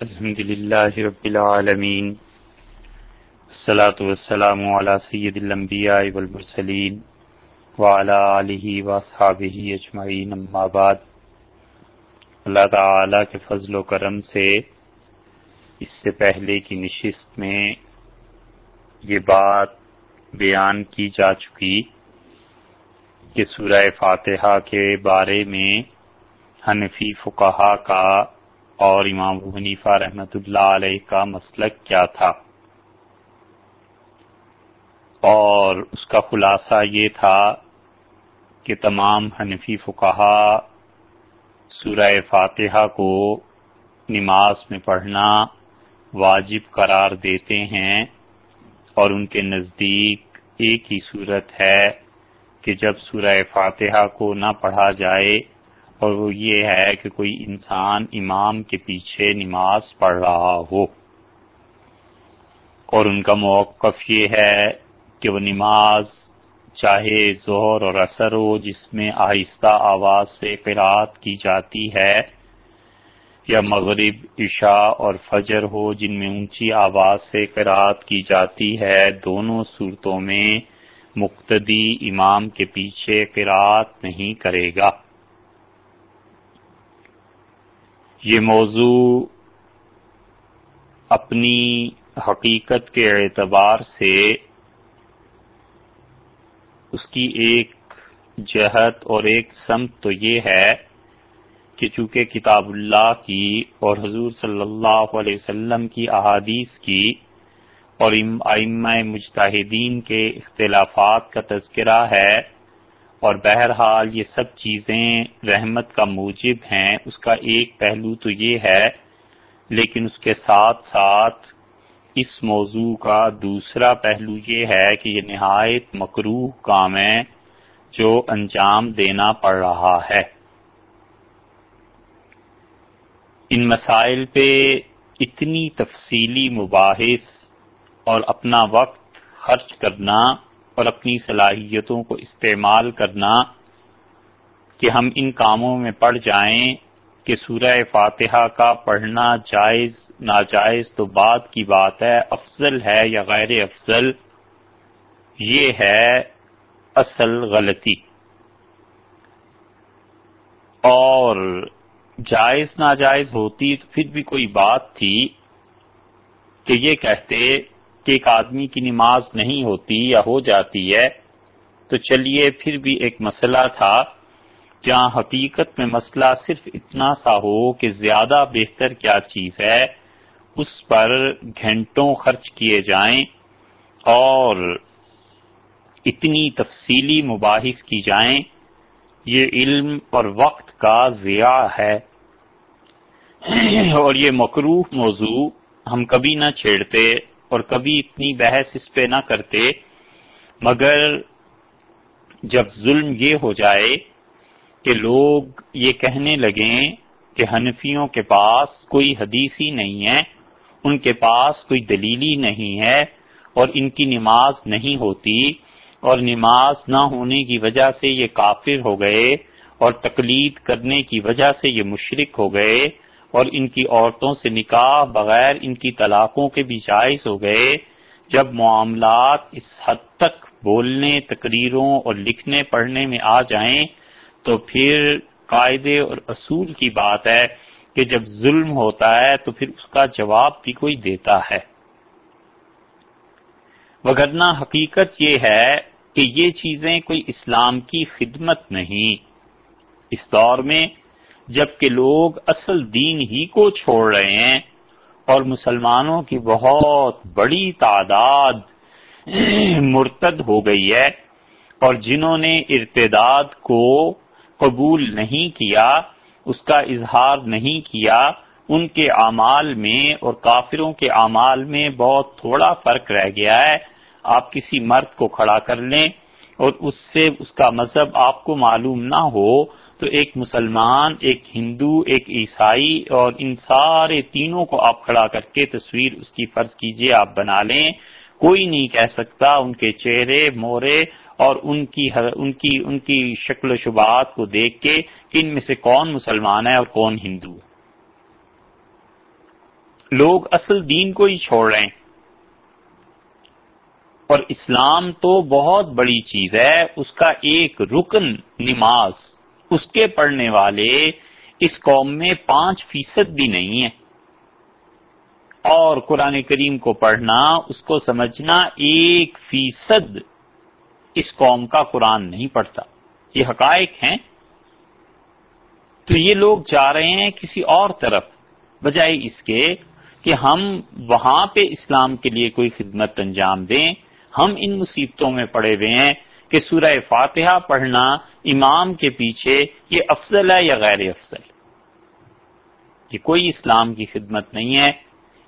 الحمد لله رب العالمين الصلاة والسلام على سيد الأنبياء والمرسلين وعلى آله وأصحابه اجمعین اما بعد اللہ تعالی کے فضل و کرم سے اس سے پہلے کی نشست میں یہ بات بیان کی جا چکی کہ سورہ فاتحہ کے بارے میں حنفی فقہا کا اور امام حنیفہ رحمۃ اللہ علیہ کا مسلک کیا تھا؟ اور اس کا خلاصہ یہ تھا کہ تمام حنفی فقہا سورہ فاتحہ کو نماز میں پڑھنا واجب قرار دیتے ہیں اور ان کے نزدیک ایک ہی صورت ہے کہ جب سورہ فاتحہ کو نہ پڑھا جائے اور وہ یہ ہے کہ کوئی انسان امام کے پیچھے نماز پڑھ رہا ہو۔ اور ان کا موقف یہ ہے کہ وہ نماز چاہے زہر اور اثر ہو، جس میں آہستہ آواز سے قرآت کی جاتی ہے، یا مغرب، عشاء اور فجر ہو، جن میں اونچی آواز سے قرآت کی جاتی ہے، دونوں صورتوں میں مقتدی امام کے پیچھے قرآت نہیں کرے گا۔ یہ موضوع اپنی حقیقت کے اعتبار سے اس کی ایک جہت اور ایک سمت تو یہ ہے کہ چونکہ کتاب اللہ کی اور حضور صلی اللہ علیہ وسلم کی احادیث کی اور ائمہ مجتہدین کے اختلافات کا تذکرہ ہے اور بہرحال یہ سب چیزیں رحمت کا موجب ہیں۔ اس کا ایک پہلو تو یہ ہے، لیکن اس کے ساتھ ساتھ اس موضوع کا دوسرا پہلو یہ ہے کہ یہ نہایت مقروح کام ہے جو انجام دینا پڑ رہا ہے۔ ان مسائل پہ اتنی تفصیلی مباحث اور اپنا وقت خرچ کرنا اور اپنی صلاحیتوں کو استعمال کرنا کہ ہم ان کاموں میں پڑ جائیں کہ سورہ فاتحہ کا پڑھنا جائز، ناجائز تو بعد کی بات ہے، افضل ہے یا غیر افضل، یہ ہے اصل غلطی۔ اور جائز، ناجائز ہوتی تو پھر بھی کوئی بات تھی کہ یہ کہتے کہ ایک آدمی کی نماز نہیں ہوتی یا ہو جاتی ہے، تو چلیے پھر بھی ایک مسئلہ تھا، جہاں حقیقت میں مسئلہ صرف اتنا سا ہو کہ زیادہ بہتر کیا چیز ہے، اس پر گھنٹوں خرچ کیے جائیں اور اتنی تفصیلی مباحث کی جائیں، یہ علم اور وقت کا ضیاع ہے۔ اور یہ مقروف موضوع ہم کبھی نہ چھیڑتے۔ اور کبھی اتنی بحث اس پہ نہ کرتے، مگر جب ظلم یہ ہو جائے کہ لوگ یہ کہنے لگیں کہ حنفیوں کے پاس کوئی حدیث ہی نہیں ہے، ان کے پاس کوئی دلیلی نہیں ہے اور ان کی نماز نہیں ہوتی اور نماز نہ ہونے کی وجہ سے یہ کافر ہو گئے اور تقلید کرنے کی وجہ سے یہ مشرق ہو گئے اور ان کی عورتوں سے نکاح بغیر ان کی طلاقوں کے بھی جائز ہو گئے، جب معاملات اس حد تک بولنے، تقریروں اور لکھنے، پڑھنے میں آ جائیں تو پھر قاعدے اور اصول کی بات ہے کہ جب ظلم ہوتا ہے تو پھر اس کا جواب بھی کوئی دیتا ہے۔ وگرنہ حقیقت یہ ہے کہ یہ چیزیں کوئی اسلام کی خدمت نہیں۔ اس دور میں جبکہ لوگ اصل دین ہی کو چھوڑ رہے ہیں اور مسلمانوں کی بہت بڑی تعداد مرتد ہو گئی ہے اور جنہوں نے ارتداد کو قبول نہیں کیا، اس کا اظہار نہیں کیا، ان کے اعمال میں اور کافروں کے اعمال میں بہت تھوڑا فرق رہ گیا ہے۔ آپ کسی مرد کو کھڑا کر لیں اور اس سے، اس کا مذہب آپ کو معلوم نہ ہو تو ایک مسلمان، ایک ہندو، ایک عیسائی اور ان سارے تینوں کو آپ کھڑا کر کے تصویر اس کی فرض کیجیے آپ بنا لیں۔ کوئی نہیں کہہ سکتا ان کے چہرے، مورے اور ان کی ان کی ان کی شکل و شبہات کو دیکھ کے کہ ان میں سے کون مسلمان ہے اور کون ہندو۔ ہے لوگ اصل دین کو ہی چھوڑ رہے ہیں۔ اور اسلام تو بہت بڑی چیز ہے، اس کا ایک رکن نماز۔ اس کے پڑھنے والے اس قوم میں پانچ فیصد بھی نہیں ہے اور قرآن کریم کو پڑھنا، اس کو سمجھنا ایک فیصد اس قوم کا قرآن نہیں پڑھتا۔ یہ حقائق ہیں۔ تو یہ لوگ جا رہے ہیں کسی اور طرف، بجائے اس کے کہ ہم وہاں پہ اسلام کے لیے کوئی خدمت انجام دیں۔ ہم ان مصیبتوں میں پڑے ہوئے ہیں۔ کہ سورہ فاتحہ پڑھنا امام کے پیچھے یہ افضل ہے یا غیر افضل؟ یہ کوئی اسلام کی خدمت نہیں ہے۔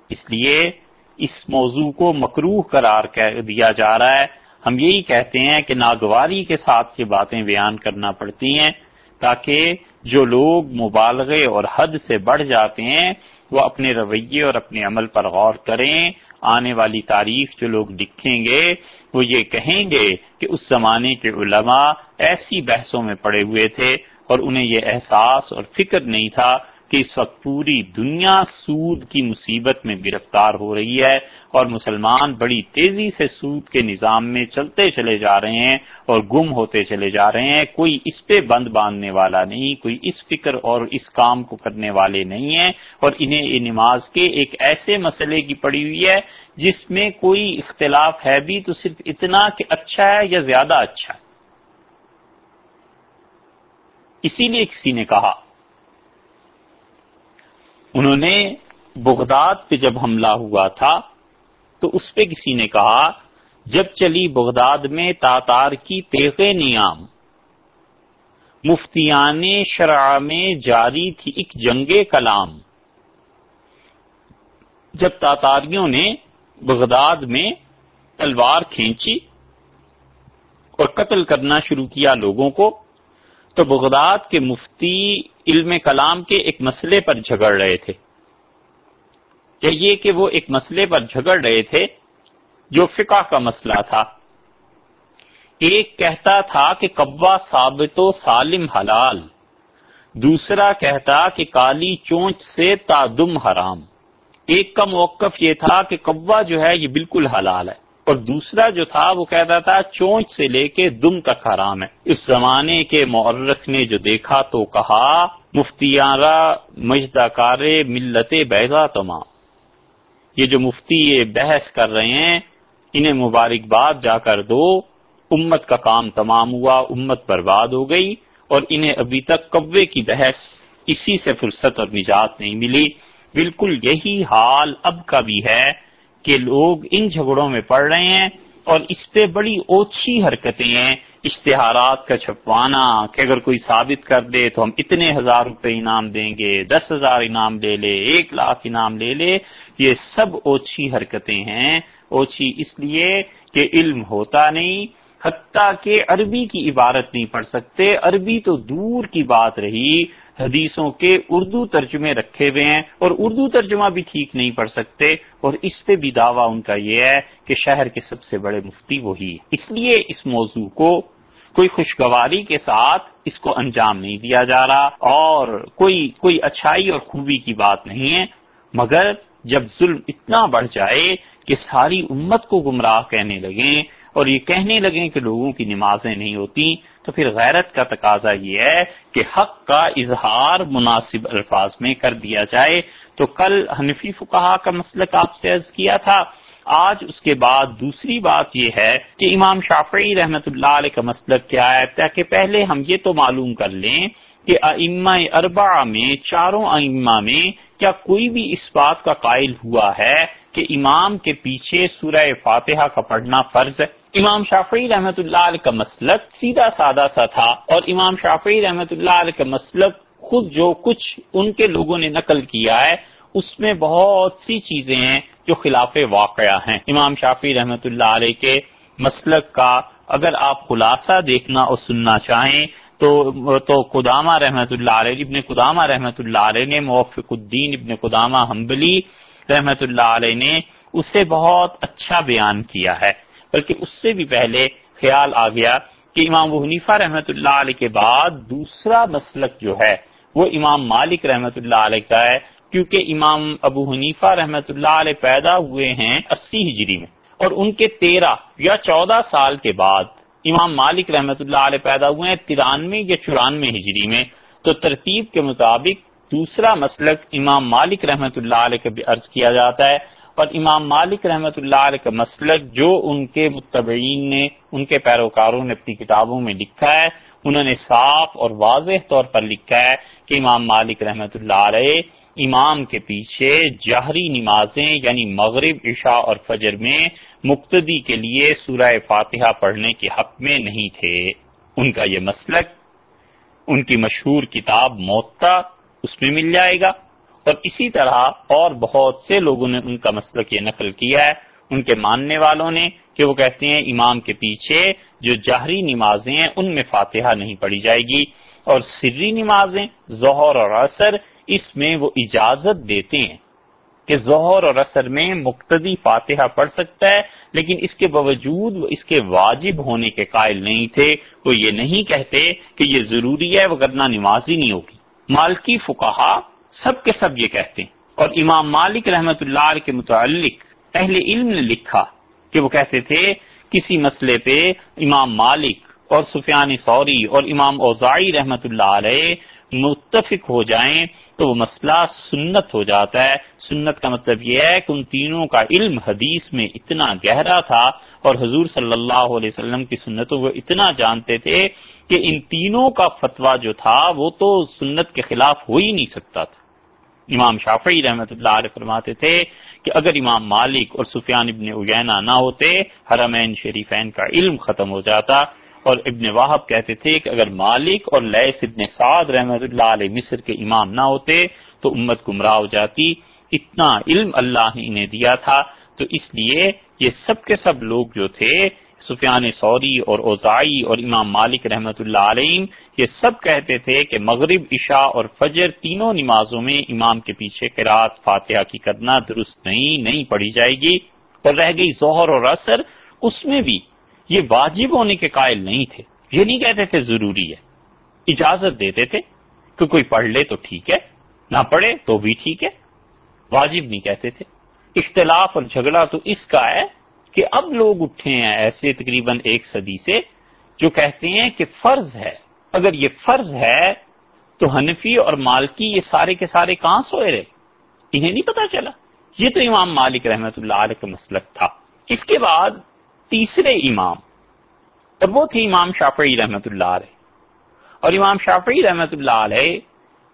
اس لیے اس موضوع کو مکروح قرار دیا جا رہا ہے۔ ہم یہی کہتے ہیں کہ ناگواری کے ساتھ یہ باتیں بیان کرنا پڑتی ہیں تاکہ جو لوگ مبالغے اور حد سے بڑھ جاتے ہیں وہ اپنے رویے اور اپنے عمل پر غور کریں۔ آنے والی تاریخ جو لوگ لکھیں گے، وہ یہ کہیں گے کہ اس زمانے کے علماء ایسی بحثوں میں پڑے ہوئے تھے اور انہیں یہ احساس اور فکر نہیں تھا کہ اس وقت پوری دنیا سود کی مصیبت میں گرفتار ہو رہی ہے اور مسلمان بڑی تیزی سے سود کے نظام میں چلتے چلے جا رہے ہیں اور گم ہوتے چلے جا رہے ہیں۔ کوئی اس پہ بند باندھنے والا نہیں، کوئی اس فکر اور اس کام کو کرنے والے نہیں ہیں اور انہیں یہ نماز کے ایک ایسے مسئلے کی پڑی ہوئی ہے جس میں کوئی اختلاف ہے بھی تو صرف اتنا کہ اچھا ہے یا زیادہ اچھا ہے۔ اسی لیے کسی نے کہا انہوں نے بغداد پہ جب حملہ ہوا تھا، تو اس پہ کسی نے کہا، جب چلی بغداد میں تاتار کی تیغ نیام، مفتیان شرع میں جاری تھی ایک جنگ کلام۔ جب تاتاریوں نے بغداد میں تلوار کھینچی اور قتل کرنا شروع کیا لوگوں کو تو بغداد کے مفتی علم کلام کے ایک مسئلے پر جھگڑ رہے تھے۔ یا یہ کہ وہ ایک مسئلے پر جھگڑ رہے تھے جو فقہ کا مسئلہ تھا۔ ایک کہتا تھا کہ کبا ثابت و سالم حلال، دوسرا کہتا کہ کالی چونچ سے تادم حرام۔ ایک کا موقف یہ تھا کہ کبا جو ہے یہ بالکل حلال ہے۔ اور دوسرا جو تھا وہ کہتا تھا، چونچ سے لے کے دم تک حرام ہے۔ اس زمانے کے مورخ نے جو دیکھا تو کہا مفتیارہ مجدہ کار ملت بیضا تمام یہ جو مفتی یہ بحث کر رہے ہیں، انہیں مبارکباد جا کر دو۔ امت کا کام تمام ہوا، امت برباد ہو گئی اور انہیں ابھی تک کبے کی بحث اسی سے فرصت اور نجات نہیں ملی۔ بالکل یہی حال اب کا بھی ہے۔ کہ لوگ ان جھگڑوں میں پڑ رہے ہیں اور اس پہ بڑی اوچھی حرکتیں ہیں، اشتہارات کا چھپوانا کہ اگر کوئی ثابت کر دے تو ہم اتنے ہزار روپے انعام دیں گے، دس ہزار انعام لے لے، ایک لاکھ انعام لے لے، یہ سب اوچھی حرکتیں ہیں۔ اوچھی اس لیے کہ علم ہوتا نہیں، حتیٰ کہ عربی کی عبارت نہیں پڑھ سکتے۔ عربی تو دور کی بات رہی۔ حدیثوں کے اردو ترجمے رکھے ہوئے ہیں اور اردو ترجمہ بھی ٹھیک نہیں پڑھ سکتے اور اس پہ بھی دعویٰ ان کا یہ ہے کہ شہر کے سب سے بڑے مفتی وہی ہے اس لیے اس موضوع کو کوئی خوشگواری کے ساتھ اس کو انجام نہیں دیا جا رہا اور کوئی کوئی اچھائی اور خوبی کی بات نہیں ہے۔ مگر جب ظلم اتنا بڑھ جائے کہ ساری امت کو گمراہ کہنے لگیں اور یہ کہنے لگیں کہ لوگوں کی نمازیں نہیں ہوتی تو پھر غیرت کا تقاضا یہ ہے کہ حق کا اظہار مناسب الفاظ میں کر دیا جائے۔ تو کل حنفی فکہ کا مسلک آپ سے عرض کیا تھا۔ آج اس کے بعد دوسری بات یہ ہے کہ امام شافعی رحمت اللہ علیہ کا مسلک کیا ہے؟ تاکہ پہلے ہم یہ تو معلوم کر لیں کہ ائمہ اربع میں، چاروں ائمہ میں کیا کوئی بھی اس بات کا قائل ہوا ہے کہ امام کے پیچھے سورہ فاتحہ کا پڑھنا فرض ہے؟ امام شافعی رحمت اللہ علیہ کا مسلک سیدھا سادہ سا تھا اور امام شافعی رحمت اللہ علیہ کا مسلک خود جو کچھ ان کے لوگوں نے نقل کیا ہے، اس میں بہت سی چیزیں ہیں جو خلاف واقعہ ہیں۔ امام شافی رحمت اللہ علیہ کے مسلک کا اگر آپ خلاصہ دیکھنا اور سننا چاہیں تو تو قدامہ رحمت اللہ علیہ، ابن قدامہ رحمت اللہ علیہ نے، موفق الدین ابن قدامہ حنبلی رحمت اللہ علیہ نے اسے بہت اچھا بیان کیا ہے۔ بلکہ اس سے بھی پہلے خیال آ گیا کہ امام حنیفہ رحمت اللہ علیہ کے بعد دوسرا مسلک جو ہے وہ امام مالک رحمت اللہ علیہ کا ہے، کیونکہ امام ابو حنیفہ رحمت اللہ علیہ پیدا ہوئے ہیں اسی ہجری میں۔ اور ان کے تیرہ یا چودہ سال کے بعد امام مالک رحمت اللہ علیہ پیدا ہوئے ہیں ترانوے یا چورانوے ہجری میں۔ تو ترتیب کے مطابق دوسرا مسلک امام مالک رحمت اللہ علیہ کا بھی عرض کیا جاتا ہے۔ اور امام مالک رحمت اللہ علیہ کا مسلک جو ان کے متبعین نے، ان کے پیروکاروں نے اپنی کتابوں میں لکھا ہے، انہوں نے صاف اور واضح طور پر لکھا ہے کہ امام مالک رحمت اللہ علیہ امام کے پیچھے جہری نمازیں یعنی مغرب، عشاء اور فجر میں مقتدی کے لیے سورہ فاتحہ پڑھنے کے حق میں نہیں تھے۔ ان کا یہ مسلک، ان کی مشہور کتاب موتا اس میں مل جائے گا۔ اور اسی طرح اور بہت سے لوگوں نے ان کا مسلک یہ نقل کیا ہے۔ ان کے ماننے والوں نے کہ وہ کہتے ہیں امام کے پیچھے جو جہری نمازیں ہیں، ان میں فاتحہ نہیں پڑھی جائے گی۔ اور سری نمازیں، ظہر اور اثر اس میں وہ اجازت دیتے ہیں کہ ظہر اور اثر میں مقتدی فاتحہ پڑھ سکتا ہے، لیکن اس کے باوجود وہ اس کے واجب ہونے کے قائل نہیں تھے۔ وہ یہ نہیں کہتے کہ یہ ضروری ہے، وہ کرنا نماز ہی نہیں ہوگی۔ مالکی فکہ سب کے سب یہ کہتے ہیں۔ اور امام مالک رحمت اللہ علیہ کے متعلق اہل علم نے لکھا کہ وہ کہتے تھے، کسی مسئلے پہ امام مالک اور سفیان سوری اور امام اوزائی رحمت اللہ علیہ متفق ہو جائیں تو وہ مسئلہ سنت ہو جاتا ہے۔ سنت کا مطلب یہ ہے کہ ان تینوں کا علم حدیث میں اتنا گہرا تھا اور حضور صلی اللہ علیہ وسلم کی سنتوں کو اتنا جانتے تھے کہ ان تینوں کا فتویٰ جو تھا وہ تو سنت کے خلاف ہو ہی نہیں سکتا تھا۔ امام شافعی رحمت اللہ علیہ فرماتے تھے کہ اگر امام مالک اور سفیان ابن اجینا نہ ہوتے، حرمین شریفین کا علم ختم ہو جاتا۔ اور ابن واہب کہتے تھے کہ اگر مالک اور لیس ابن سعد رحمت اللہ علیہ مصر کے امام نہ ہوتے تو امت گمراہ ہو جاتی۔ اتنا علم اللہ نے انہیں دیا تھا۔ تو اس لیے یہ سب کے سب لوگ جو تھے، سفیان سوری اور اوزائی اور امام مالک رحمت اللہ علیہ یہ سب کہتے تھے کہ مغرب، عشاء اور فجر تینوں نمازوں میں امام کے پیچھے قرات فاتحہ کی کرنا درست نہیں نہیں پڑھی جائے گی اور رہ گئی ظہر اور اثر اس میں بھی یہ واجب ہونے کے قائل نہیں تھے۔ یہ نہیں کہتے تھے ضروری ہے۔ اجازت دیتے تھے کہ کوئی پڑھ لے تو ٹھیک ہے، نہ پڑھے تو بھی ٹھیک ہے۔ واجب نہیں کہتے تھے۔ اختلاف اور جھگڑا تو اس کا ہے کہ اب لوگ اٹھے ہیں ایسے تقریباً ایک صدی سے جو کہتے ہیں کہ فرض ہے۔ اگر یہ فرض ہے تو حنفی اور مالکی یہ سارے کے سارے کہاں سوئے رہے؟ انہیں نہیں پتا چلا۔ یہ تو امام مالک رحمت اللہ علیہ کا مسلک تھا۔ اس کے بعد تیسرے امام، اور وہ تھے امام شافعی رحمت اللہ علیہ۔ اور امام شافعی رحمت اللہ علیہ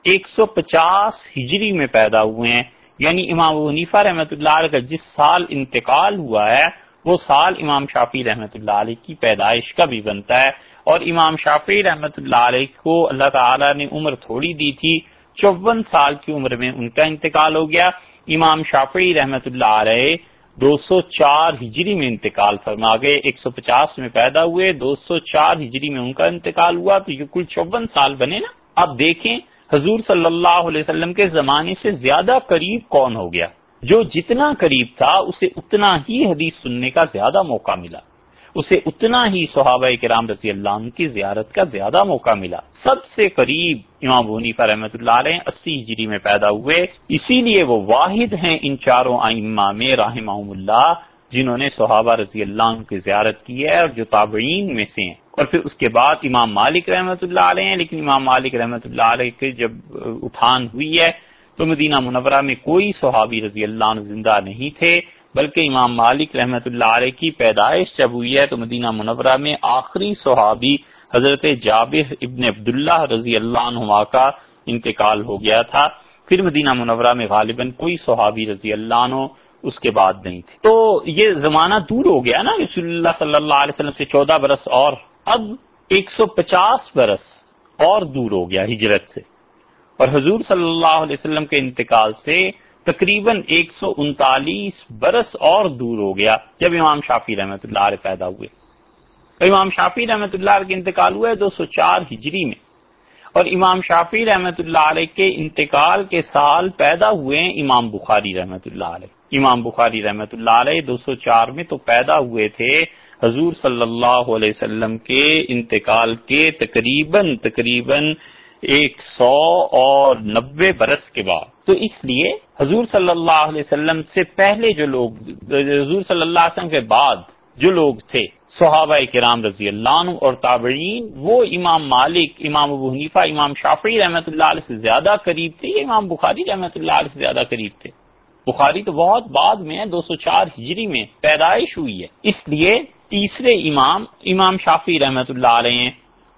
ایک سو پچاس ہجری میں پیدا ہوئے ہیں۔ یعنی امام ونیفا رحمت اللہ علیہ کا جس سال انتقال ہوا ہے، وہ سال امام شافی رحمت اللہ علیہ کی پیدائش کا بھی بنتا ہے۔ اور امام شافی رحمت اللہ علیہ کو اللہ تعالی نے عمر تھوڑی دی تھی چون سال کی عمر میں ان کا انتقال ہو گیا۔ امام شافی رحمت اللہ علیہ دو سو چار ہجری میں انتقال فرما گئے، ایک سو پچاس میں پیدا ہوئے، دو سو چار ہجری میں ان کا انتقال ہوا۔ تو یہ کل چون سال بنے نا۔ اب دیکھیں، حضور صلی اللہ علیہ وسلم کے زمانے سے زیادہ قریب کون ہو گیا؟ جو جتنا قریب تھا، اسے اتنا ہی حدیث سننے کا زیادہ موقع ملا۔ اسے اتنا ہی صحابہ کرام رضی اللہ عنہ کی زیارت کا زیادہ موقع ملا سب سے قریب امام بونیفا رحمۃ اللہ علیہ اسی ہجری میں پیدا ہوئے اسی لیے وہ واحد ہیں ان چاروں آئمہ میں رحمہ اللہ جنہوں نے صحابہ رضی اللہ عنہ کی زیارت کی ہے اور جو تابعین میں سے ہیں اور پھر اس کے بعد امام مالک رحمۃ اللہ علیہ ہیں لیکن امام مالک رحمۃ اللہ علیہ کے جب اٹھان ہوئی ہے تو مدینہ منورہ میں کوئی صحابی رضی اللہ عنہ زندہ نہیں تھے بلکہ امام مالک رحمۃ اللہ علیہ کی پیدائش جب ہوئی ہے تو مدینہ منورہ میں آخری صحابی حضرت جابر ابن عبداللہ رضی اللہ عنہ کا انتقال ہو گیا تھا۔ پھر مدینہ منورہ میں غالباً کوئی صحابی رضی اللہ عنہ اس کے بعد نہیں تھے تو یہ زمانہ دور ہو گیا نا، رسول اللہ صلی اللہ علیہ وسلم سے چودہ برس اور، اب ایک سو پچاس برس اور دور ہو گیا ہجرت سے۔ اور حضور صلی اللہ علیہ وسلم کے انتقال سے تقریباً ایک سو انتالیس برس اور دور ہو گیا جب امام شافی رحمت اللہ علیہ پیدا ہوئے۔ امام شافی رحمت اللہ علیہ کے انتقال ہوا ہے دو سو چار ہجری میں۔ اور امام شافی رحمت اللہ علیہ کے انتقال کے سال پیدا ہوئے ہیں امام بخاری رحمت اللہ علیہ۔ امام بخاری رحمت اللہ علیہ دو سو چار میں تو پیدا ہوئے تھے۔ حضور صلی اللہ علیہ وسلم کے انتقال کے تقریباً تقریباً ایک سو اور نبے برس کے بعد۔ تو اس لیے حضور صلی اللہ علیہ وسلم سے پہلے جو لوگ، حضور صلی اللہ علیہ وسلم کے بعد جو لوگ تھے، صحابہ کرام رضی اللہ عنہ اور تابعین، وہ امام مالک، امام ابو حنیفہ، امام شافعی رحمۃ اللہ علیہ سے زیادہ قریب تھے یہ امام بخاری رحمۃ اللہ علیہ سے زیادہ قریب تھے۔ بخاری تو بہت بعد میں دو سو چار ہجری میں پیدائش ہوئی ہے۔ اس لیے تیسرے امام امام شافی رحمت اللہ علیہ ہیں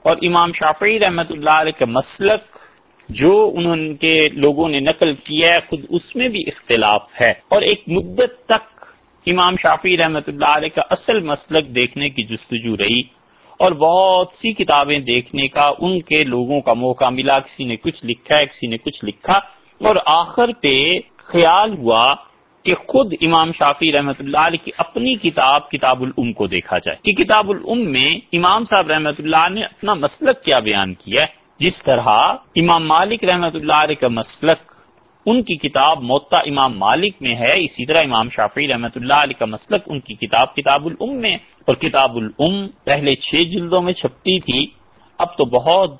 اور امام شافی رحمت اللہ علیہ کا مسلک جو انہوں کے لوگوں نے نقل کیا ہے، خود اس میں بھی اختلاف ہے۔ اور ایک مدت تک امام شافی رحمت اللہ علیہ کا اصل مسلک دیکھنے کی جستجو رہی اور بہت سی کتابیں دیکھنے کا، ان کے لوگوں کا موقع ملا۔ کسی نے کچھ لکھا ہے، کسی نے کچھ لکھا۔ اور آخر پہ خیال ہوا کہ خود امام شافی رحمت اللہ علیہ کی اپنی کتاب کتاب العم کو دیکھا جائے۔ کہ کتاب العم میں امام صاحب رحمت اللہ نے اپنا مسلک کیا بیان کیا ہے۔ جس طرح امام مالک رحمت اللہ علیہ کا مسلک ان کی کتاب موتا امام مالک میں ہے اسی طرح امام شافی رحمت اللہ علیہ کا مسلک ان کی کتاب کتاب العم میں اور کتاب العم پہلے چھ جلدوں میں چھپتی تھی اب تو بہت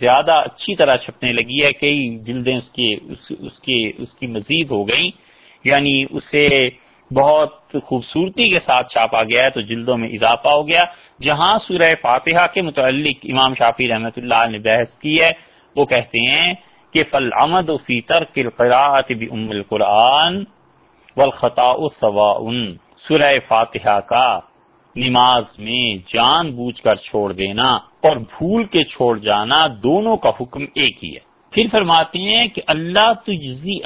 زیادہ اچھی طرح چھپنے لگی ہے کئی جلدیں اس کی اس, اس کی اس کی مزید ہو گئیں یعنی اسے بہت خوبصورتی کے ساتھ چھاپا گیا ہے، تو جلدوں میں اضافہ ہو گیا۔ جہاں سورہ فاتحہ کے متعلق امام شافی رحمۃ اللہ نے بحث کی ہے، وہ کہتے ہیں کہ فل امد فی ترک القراءت بام القرآن والخطاء سواء۔ سورہ فاتحہ کا نماز میں جان بوجھ کر چھوڑ دینا اور بھول کے چھوڑ جانا دونوں کا حکم ایک ہی ہے۔ پھر فرماتے ہیں کہ اللہ تجزی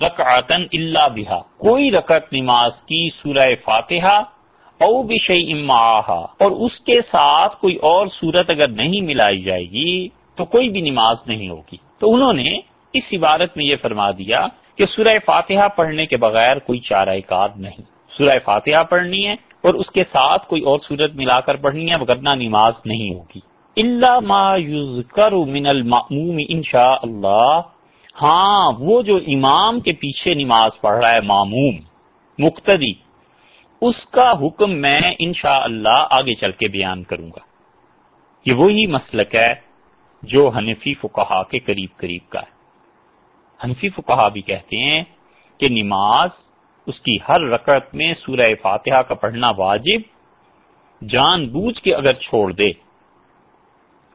رکعتن اللہ بہا۔ کوئی رکعت نماز کی سورہ فاتحہ او بشی اما اور اس کے ساتھ کوئی اور صورت اگر نہیں ملائی جائے گی، تو کوئی بھی نماز نہیں ہوگی۔ تو انہوں نے اس عبارت میں یہ فرما دیا کہ سورہ فاتحہ پڑھنے کے بغیر کوئی چارہ کار نہیں۔ سورہ فاتحہ پڑھنی ہے اور اس کے ساتھ کوئی اور صورت ملا کر پڑھنی ہے وغیرہ نماز نہیں ہوگی۔ اللہ ما یذکر من المأموم انشاء اللہ۔ ہاں وہ جو امام کے پیچھے نماز پڑھ رہا ہے معموم مقتدی، اس کا حکم میں انشاء اللہ آگے چل کے بیان کروں گا۔ یہ وہی مسلک ہے جو حنفی فقہا کے قریب قریب کا ہے۔ حنفی فقہا بھی کہتے ہیں کہ نماز، اس کی ہر رکعت میں سورہ فاتحہ کا پڑھنا واجب، جان بوجھ کے اگر چھوڑ دے،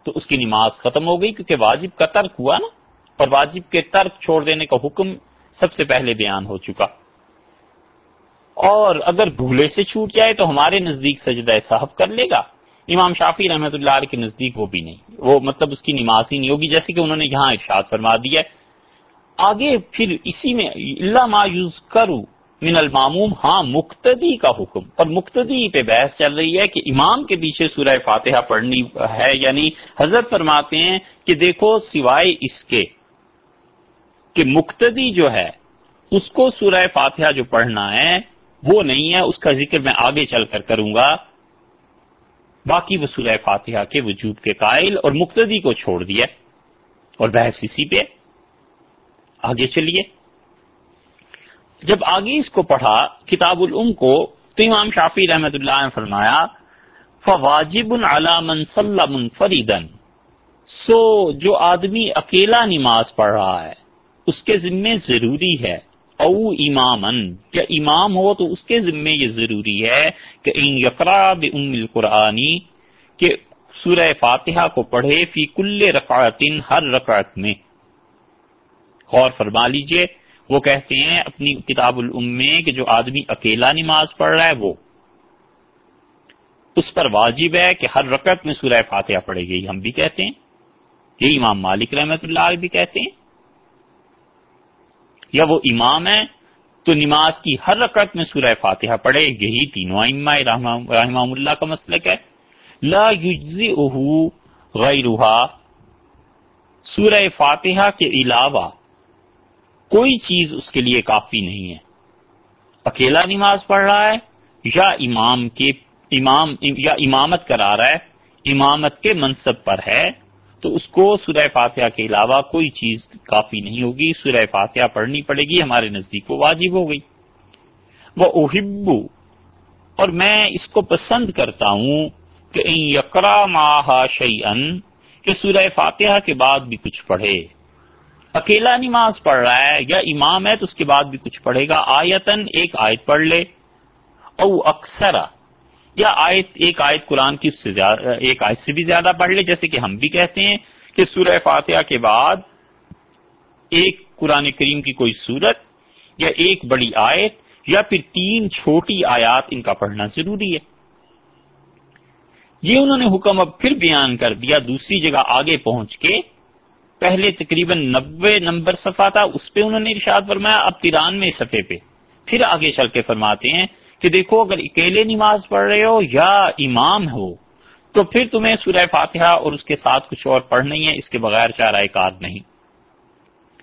تو اس کی نماز ختم ہو گئی کیونکہ واجب کا ترک ہوا نا۔ اور واجب کے ترک چھوڑ دینے کا حکم سب سے پہلے بیان ہو چکا۔ اور اگر بھولے سے چھوٹ جائے تو ہمارے نزدیک سجدہ صاحب کر لے گا۔ امام شافی رحمت اللہ علیہ کے نزدیک وہ بھی نہیں۔ وہ مطلب اس کی نماز ہی نہیں ہوگی، جیسے کہ انہوں نے یہاں ارشاد فرما دیا ہے۔ آگے پھر اسی میں اللہ ما یوز کروں من الماموم ہاں مقتدی کا حکم۔ اور مقتدی پہ بحث چل رہی ہے کہ امام کے پیچھے سورہ فاتحہ پڑھنی ہے یعنی حضرت فرماتے ہیں کہ دیکھو سوائے اس کے کہ مقتدی جو ہے، اس کو سورہ فاتحہ جو پڑھنا ہے، وہ نہیں ہے، اس کا ذکر میں آگے چل کر کروں گا۔ باقی وہ سورہ فاتحہ کے وجود کے قائل اور مقتدی کو چھوڑ دیا اور بحث اسی پہ۔ آگے چلیے۔ جب آگے اس کو پڑھا، کتاب العم کو، تو امام شافی رحمت اللہ نے فرمایا، فواجب علامن صلی فریدن سو جو آدمی اکیلا نماز پڑھ رہا ہے اس کے ذمے ضروری ہے۔ او امامن کیا امام ہو تو اس کے ذمے یہ ضروری ہے کہ ان یقرا ام القرآنی کہ سورہ فاتحہ کو پڑھے فی کل رکعتن ہر رکعت میں۔ غور فرما لیجیے، وہ کہتے ہیں اپنی کتاب العم میں کہ جو آدمی اکیلا نماز پڑھ رہا ہے وہ۔ اس پر واجب ہے کہ ہر رکعت میں سورہ فاتحہ پڑھے گی ہم بھی کہتے ہیں۔ یہ امام مالک رحمت اللہ بھی کہتے ہیں۔ یا وہ امام ہے تو نماز کی ہر رکعت میں سورہ فاتحہ پڑھے، یہی تینوں رحمہ اللہ کا مسلک ہے۔ لا یجزی غیرہا۔ سورہ فاتحہ کے علاوہ کوئی چیز اس کے لیے کافی نہیں ہے۔ اکیلا نماز پڑھ رہا ہے یا امام کے امام یا امامت کرا رہا ہے، امامت کے منصب پر ہے۔ تو اس کو سورہ فاتحہ کے علاوہ کوئی چیز کافی نہیں ہوگی، سورہ فاتحہ پڑھنی پڑے گی، ہمارے نزدیک وہ واجب ہو گئی۔ وہ اہبو اور میں اس کو پسند کرتا ہوں کہ یقرا ماہ شعی کہ سورہ فاتحہ کے بعد بھی کچھ پڑھے۔ اکیلا نماز پڑھ رہا ہے یا امام ہے تو اس کے بعد بھی کچھ پڑھے گا آیتن ایک آیت پڑھ لے۔ او اکثر یا آیت، ایک آیت قرآن کی سے زیادہ، ایک آیت سے بھی زیادہ پڑھ لے، جیسے کہ ہم بھی کہتے ہیں کہ سورہ فاتحہ کے بعد ایک قرآن کریم کی کوئی صورت یا ایک بڑی آیت یا پھر تین چھوٹی آیات ان کا پڑھنا ضروری ہے۔ یہ انہوں نے حکم اب پھر بیان کر دیا، دوسری جگہ آگے پہنچ کے پہلے تقریباً نبے نمبر صفحہ تھا، اس پہ انہوں نے ارشاد فرمایا، اب ترانوے صفحے پہ۔ پھر آگے چل کے فرماتے ہیں کہ دیکھو اگر اکیلے نماز پڑھ رہے ہو یا امام ہو، تو پھر تمہیں سورہ فاتحہ اور اس کے ساتھ کچھ اور پڑھنا ہے اس کے بغیر چارہ کار نہیں۔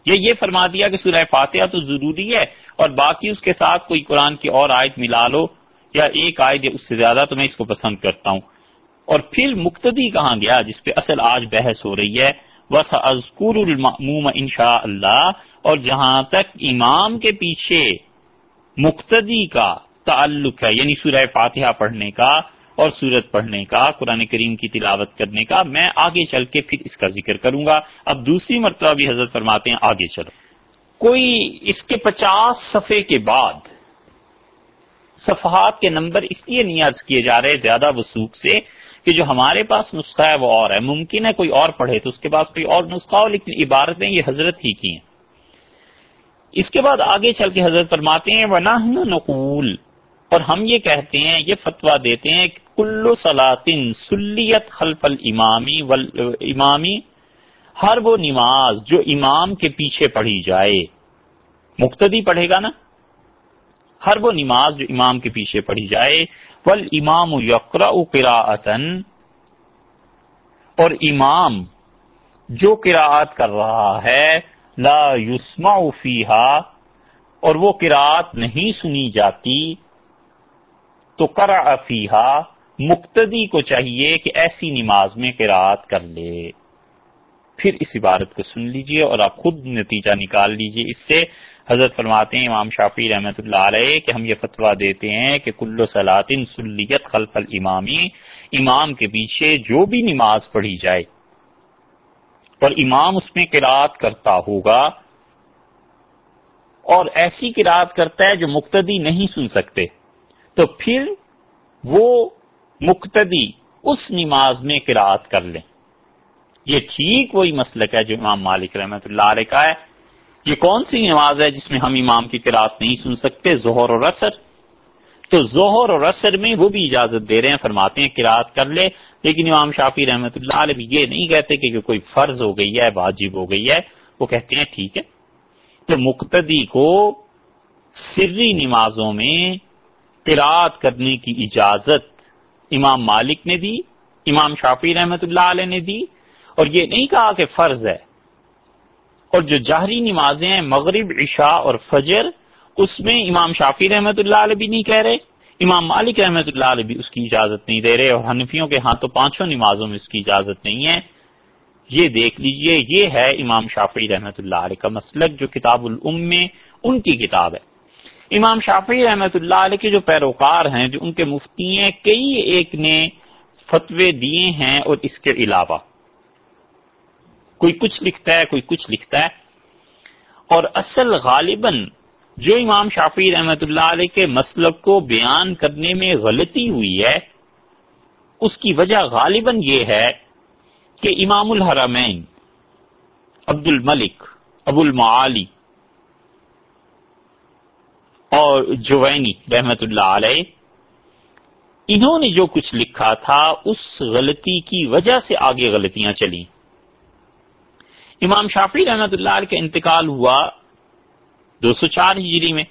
یہ یہ فرما دیا کہ سورہ فاتحہ تو ضروری ہے اور باقی اس کے ساتھ کوئی قرآن کی اور آیت ملا لو، یا ایک آیت یا اس سے زیادہ تو میں اس کو پسند کرتا ہوں۔ اور پھر مقتدی کہاں گیا، جس پہ اصل آج بحث ہو رہی ہے بس ازکور الموم ان شاء اللہ، اور جہاں تک امام کے پیچھے مقتدی کا تعلق ہے یعنی سورہ فاتحہ پڑھنے کا اور سورت پڑھنے کا، قرآن کریم کی تلاوت کرنے کا، میں آگے چل کے پھر اس کا ذکر کروں گا۔ اب دوسری مرتبہ بھی حضرت فرماتے ہیں، آگے چلو۔ کوئی اس کے پچاس صفحے کے بعد صفحات کے نمبر اس لیے نہیں عرض کیے جا رہے زیادہ وسوخ سے کہ جو ہمارے پاس نسخہ ہے وہ اور ہے۔ ممکن ہے کوئی اور پڑھے تو اس کے پاس کوئی اور نسخہ ہو، لیکن عبارتیں یہ حضرت ہی کی ہیں۔ اس کے بعد آگے چل کے حضرت فرماتے ہیں وہ نقول اور ہم یہ کہتے ہیں، یہ فتوا دیتے ہیں کہ کلو سلاطن سلیت خلف المامی امامی، ہر وہ نماز جو امام کے پیچھے پڑھی جائے۔ مقتدی پڑھے گا نا؟ ہر وہ نماز جو امام کے پیچھے پڑھی جائے۔ ول امام یقرا قراءتن اور امام جو قراءت کر رہا ہے، لا یسما فیحا اور وہ قراءت نہیں سنی جاتی۔ تو کرا افیحا مقتدی کو چاہیے کہ ایسی نماز میں قراءت کر لے۔ پھر اس عبارت کو سن لیجیے اور آپ خود نتیجہ نکال لیجیے۔ اس سے حضرت فرماتے ہیں، امام شافی رحمۃ اللہ علیہ کہ ہم یہ فتویٰ دیتے ہیں کہ کل سلاطن سلیت خلف الامامی امام کے پیچھے جو بھی نماز پڑھی جائے۔ اور امام اس میں قرآت کرتا ہوگا۔ اور ایسی قرآت کرتا ہے جو مقتدی نہیں سن سکتے۔ تو پھر وہ مقتدی اس نماز میں قرآت کر لیں۔ یہ ٹھیک وہی مسلک ہے جو امام مالک رحمت اللہ علیہ کا ہے۔ یہ کون سی نماز ہے جس میں ہم امام کی قرآت نہیں سن سکتے؟ ظہر اور اثر تو ظہر اور اثر میں وہ بھی اجازت دے رہے ہیں، فرماتے ہیں قرآت کر لے لیکن امام شافی رحمت اللہ علیہ بھی یہ نہیں کہتے کہ کوئی فرض ہو گئی ہے، واجب ہو گئی ہے۔ وہ کہتے ہیں ٹھیک ہے۔ تو مقتدی کو سری نمازوں میں قرآت کرنے کی اجازت امام مالک نے دی، امام شافی رحمت اللہ علیہ نے دی، اور یہ نہیں کہا کہ فرض ہے۔ اور جو جہری نمازیں ہیں، مغرب، عشاء اور فجر، اس میں امام شافی رحمت اللہ علیہ بھی نہیں کہہ رہے، امام مالک رحمت اللہ علیہ بھی اس کی اجازت نہیں دے رہے، اور حنفیوں کے ہاں تو پانچوں نمازوں میں اس کی اجازت نہیں ہے۔ یہ دیکھ لیجیے، یہ ہے امام شافی رحمت اللہ علیہ کا مسلک، جو کتاب الام میں ان کی کتاب ہے۔ امام شافی رحمت اللہ علیہ کے جو پیروکار ہیں، جو ان کے مفتی ہیں، کئی ایک نے فتوے دیے ہیں اور اس کے علاوہ۔ کوئی کچھ لکھتا ہے، کوئی کچھ لکھتا ہے۔ اور اصل غالباً جو امام شافی رحمت اللہ علیہ کے مسلک کو بیان کرنے میں غلطی ہوئی ہے، اس کی وجہ غالباً یہ ہے کہ امام الحرمین عبد الملک ابو المعالی اور جوینی رحمت اللہ علیہ، انہوں نے جو کچھ لکھا تھا، اس غلطی کی وجہ سے آگے غلطیاں چلی امام شافی رحمت اللہ علیہ کا انتقال ہوا دو سو چار ہجری میں،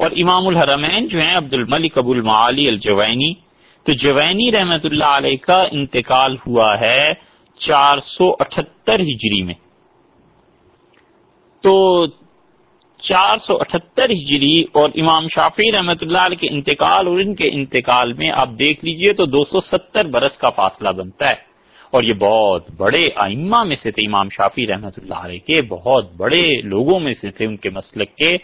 اور امام الحرمین جو ہیں عبد الملک ابو المعالی الجوینی، تو جوینی رحمت اللہ علیہ کا انتقال ہوا ہے چار سو اٹھتر ہجری میں۔ تو چار سو اٹھتر ہجری اور امام شافی رحمت اللہ علیہ کے انتقال اور ان کے انتقال میں آپ دیکھ لیجیے تو دو سو ستر برس کا فاصلہ بنتا ہے اور یہ بہت بڑے ائمہ میں سے تھے امام شافی رحمت اللہ علیہ کے، بہت بڑے لوگوں میں سے تھے ان کے مسلک کے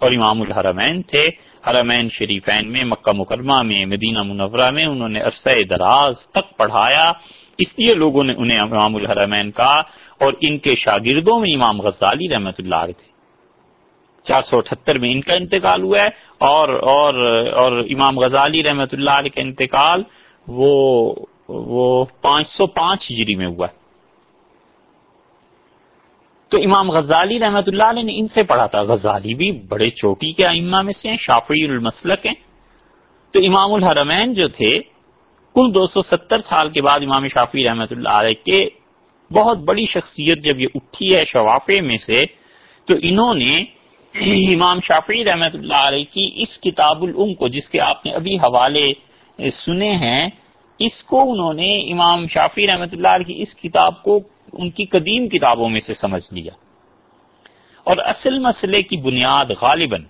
اور امام الحرمین تھے۔ حرمین شریفین میں، مکہ مکرمہ میں، مدینہ منورہ میں انہوں نے عرصہ دراز تک پڑھایا۔ اس لیے لوگوں نے انہیں امام الحرمین کہا اور ان کے شاگردوں میں امام غزالی رحمت اللہ علیہ تھے۔ چار سو اٹھہتر میں ان کا انتقال ہوا ہے اور اور اور امام غزالی رحمت اللہ علیہ کا انتقال وہ وہ پانچ سو پانچ ہجری میں ہوا ہے۔ تو امام غزالی رحمت اللہ علیہ نے ان سے پڑھا تھا۔ غزالی بھی بڑے چوٹی کے ائمہ میں سے ہیں، شافعی المسلک ہیں۔ تو امام الحرمین جو تھے، کل دو سو ستر سال کے بعد امام شافی رحمت اللہ علیہ کے بہت بڑی شخصیت جب یہ اٹھی ہے شوافے میں سے، تو انہوں نے امام شافی رحمت اللہ علیہ کی اس کتاب العم کو جس کے آپ نے ابھی حوالے سنے ہیں، اس کو انہوں نے امام شافی رحمت اللہ علیہ کی اس کتاب کو ان کی قدیم کتابوں میں سے سمجھ لیا۔ اور اصل مسئلے کی بنیاد غالباً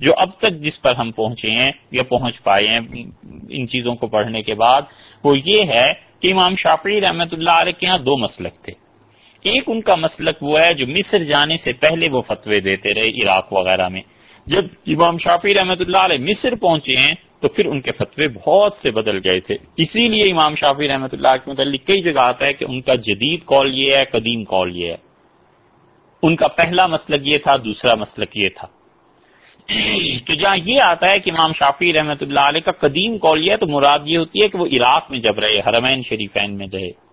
جو اب تک جس پر ہم پہنچے ہیں یا پہنچ پائے ہیں ان چیزوں کو پڑھنے کے بعد، وہ یہ ہے کہ امام شافعی رحمت اللہ علیہ کے یہاں دو مسلک تھے۔ ایک ان کا مسلک وہ ہے جو مصر جانے سے پہلے وہ فتوے دیتے رہے عراق وغیرہ میں۔ جب امام شافی رحمت اللہ علیہ مصر پہنچے ہیں تو پھر ان کے فتوے بہت سے بدل گئے تھے۔ اسی لیے امام شافی رحمت اللہ کے متعلق کئی جگہ آتا ہے کہ ان کا جدید کال یہ ہے، قدیم کال یہ ہے۔ ان کا پہلا مسلک یہ تھا، دوسرا مسلک یہ تھا۔ تو جہاں یہ آتا ہے کہ امام شافی رحمت اللہ علیہ کا قدیم کال یہ ہے، تو مراد یہ ہوتی ہے کہ وہ عراق میں جب رہے، حرمین شریفین میں رہے۔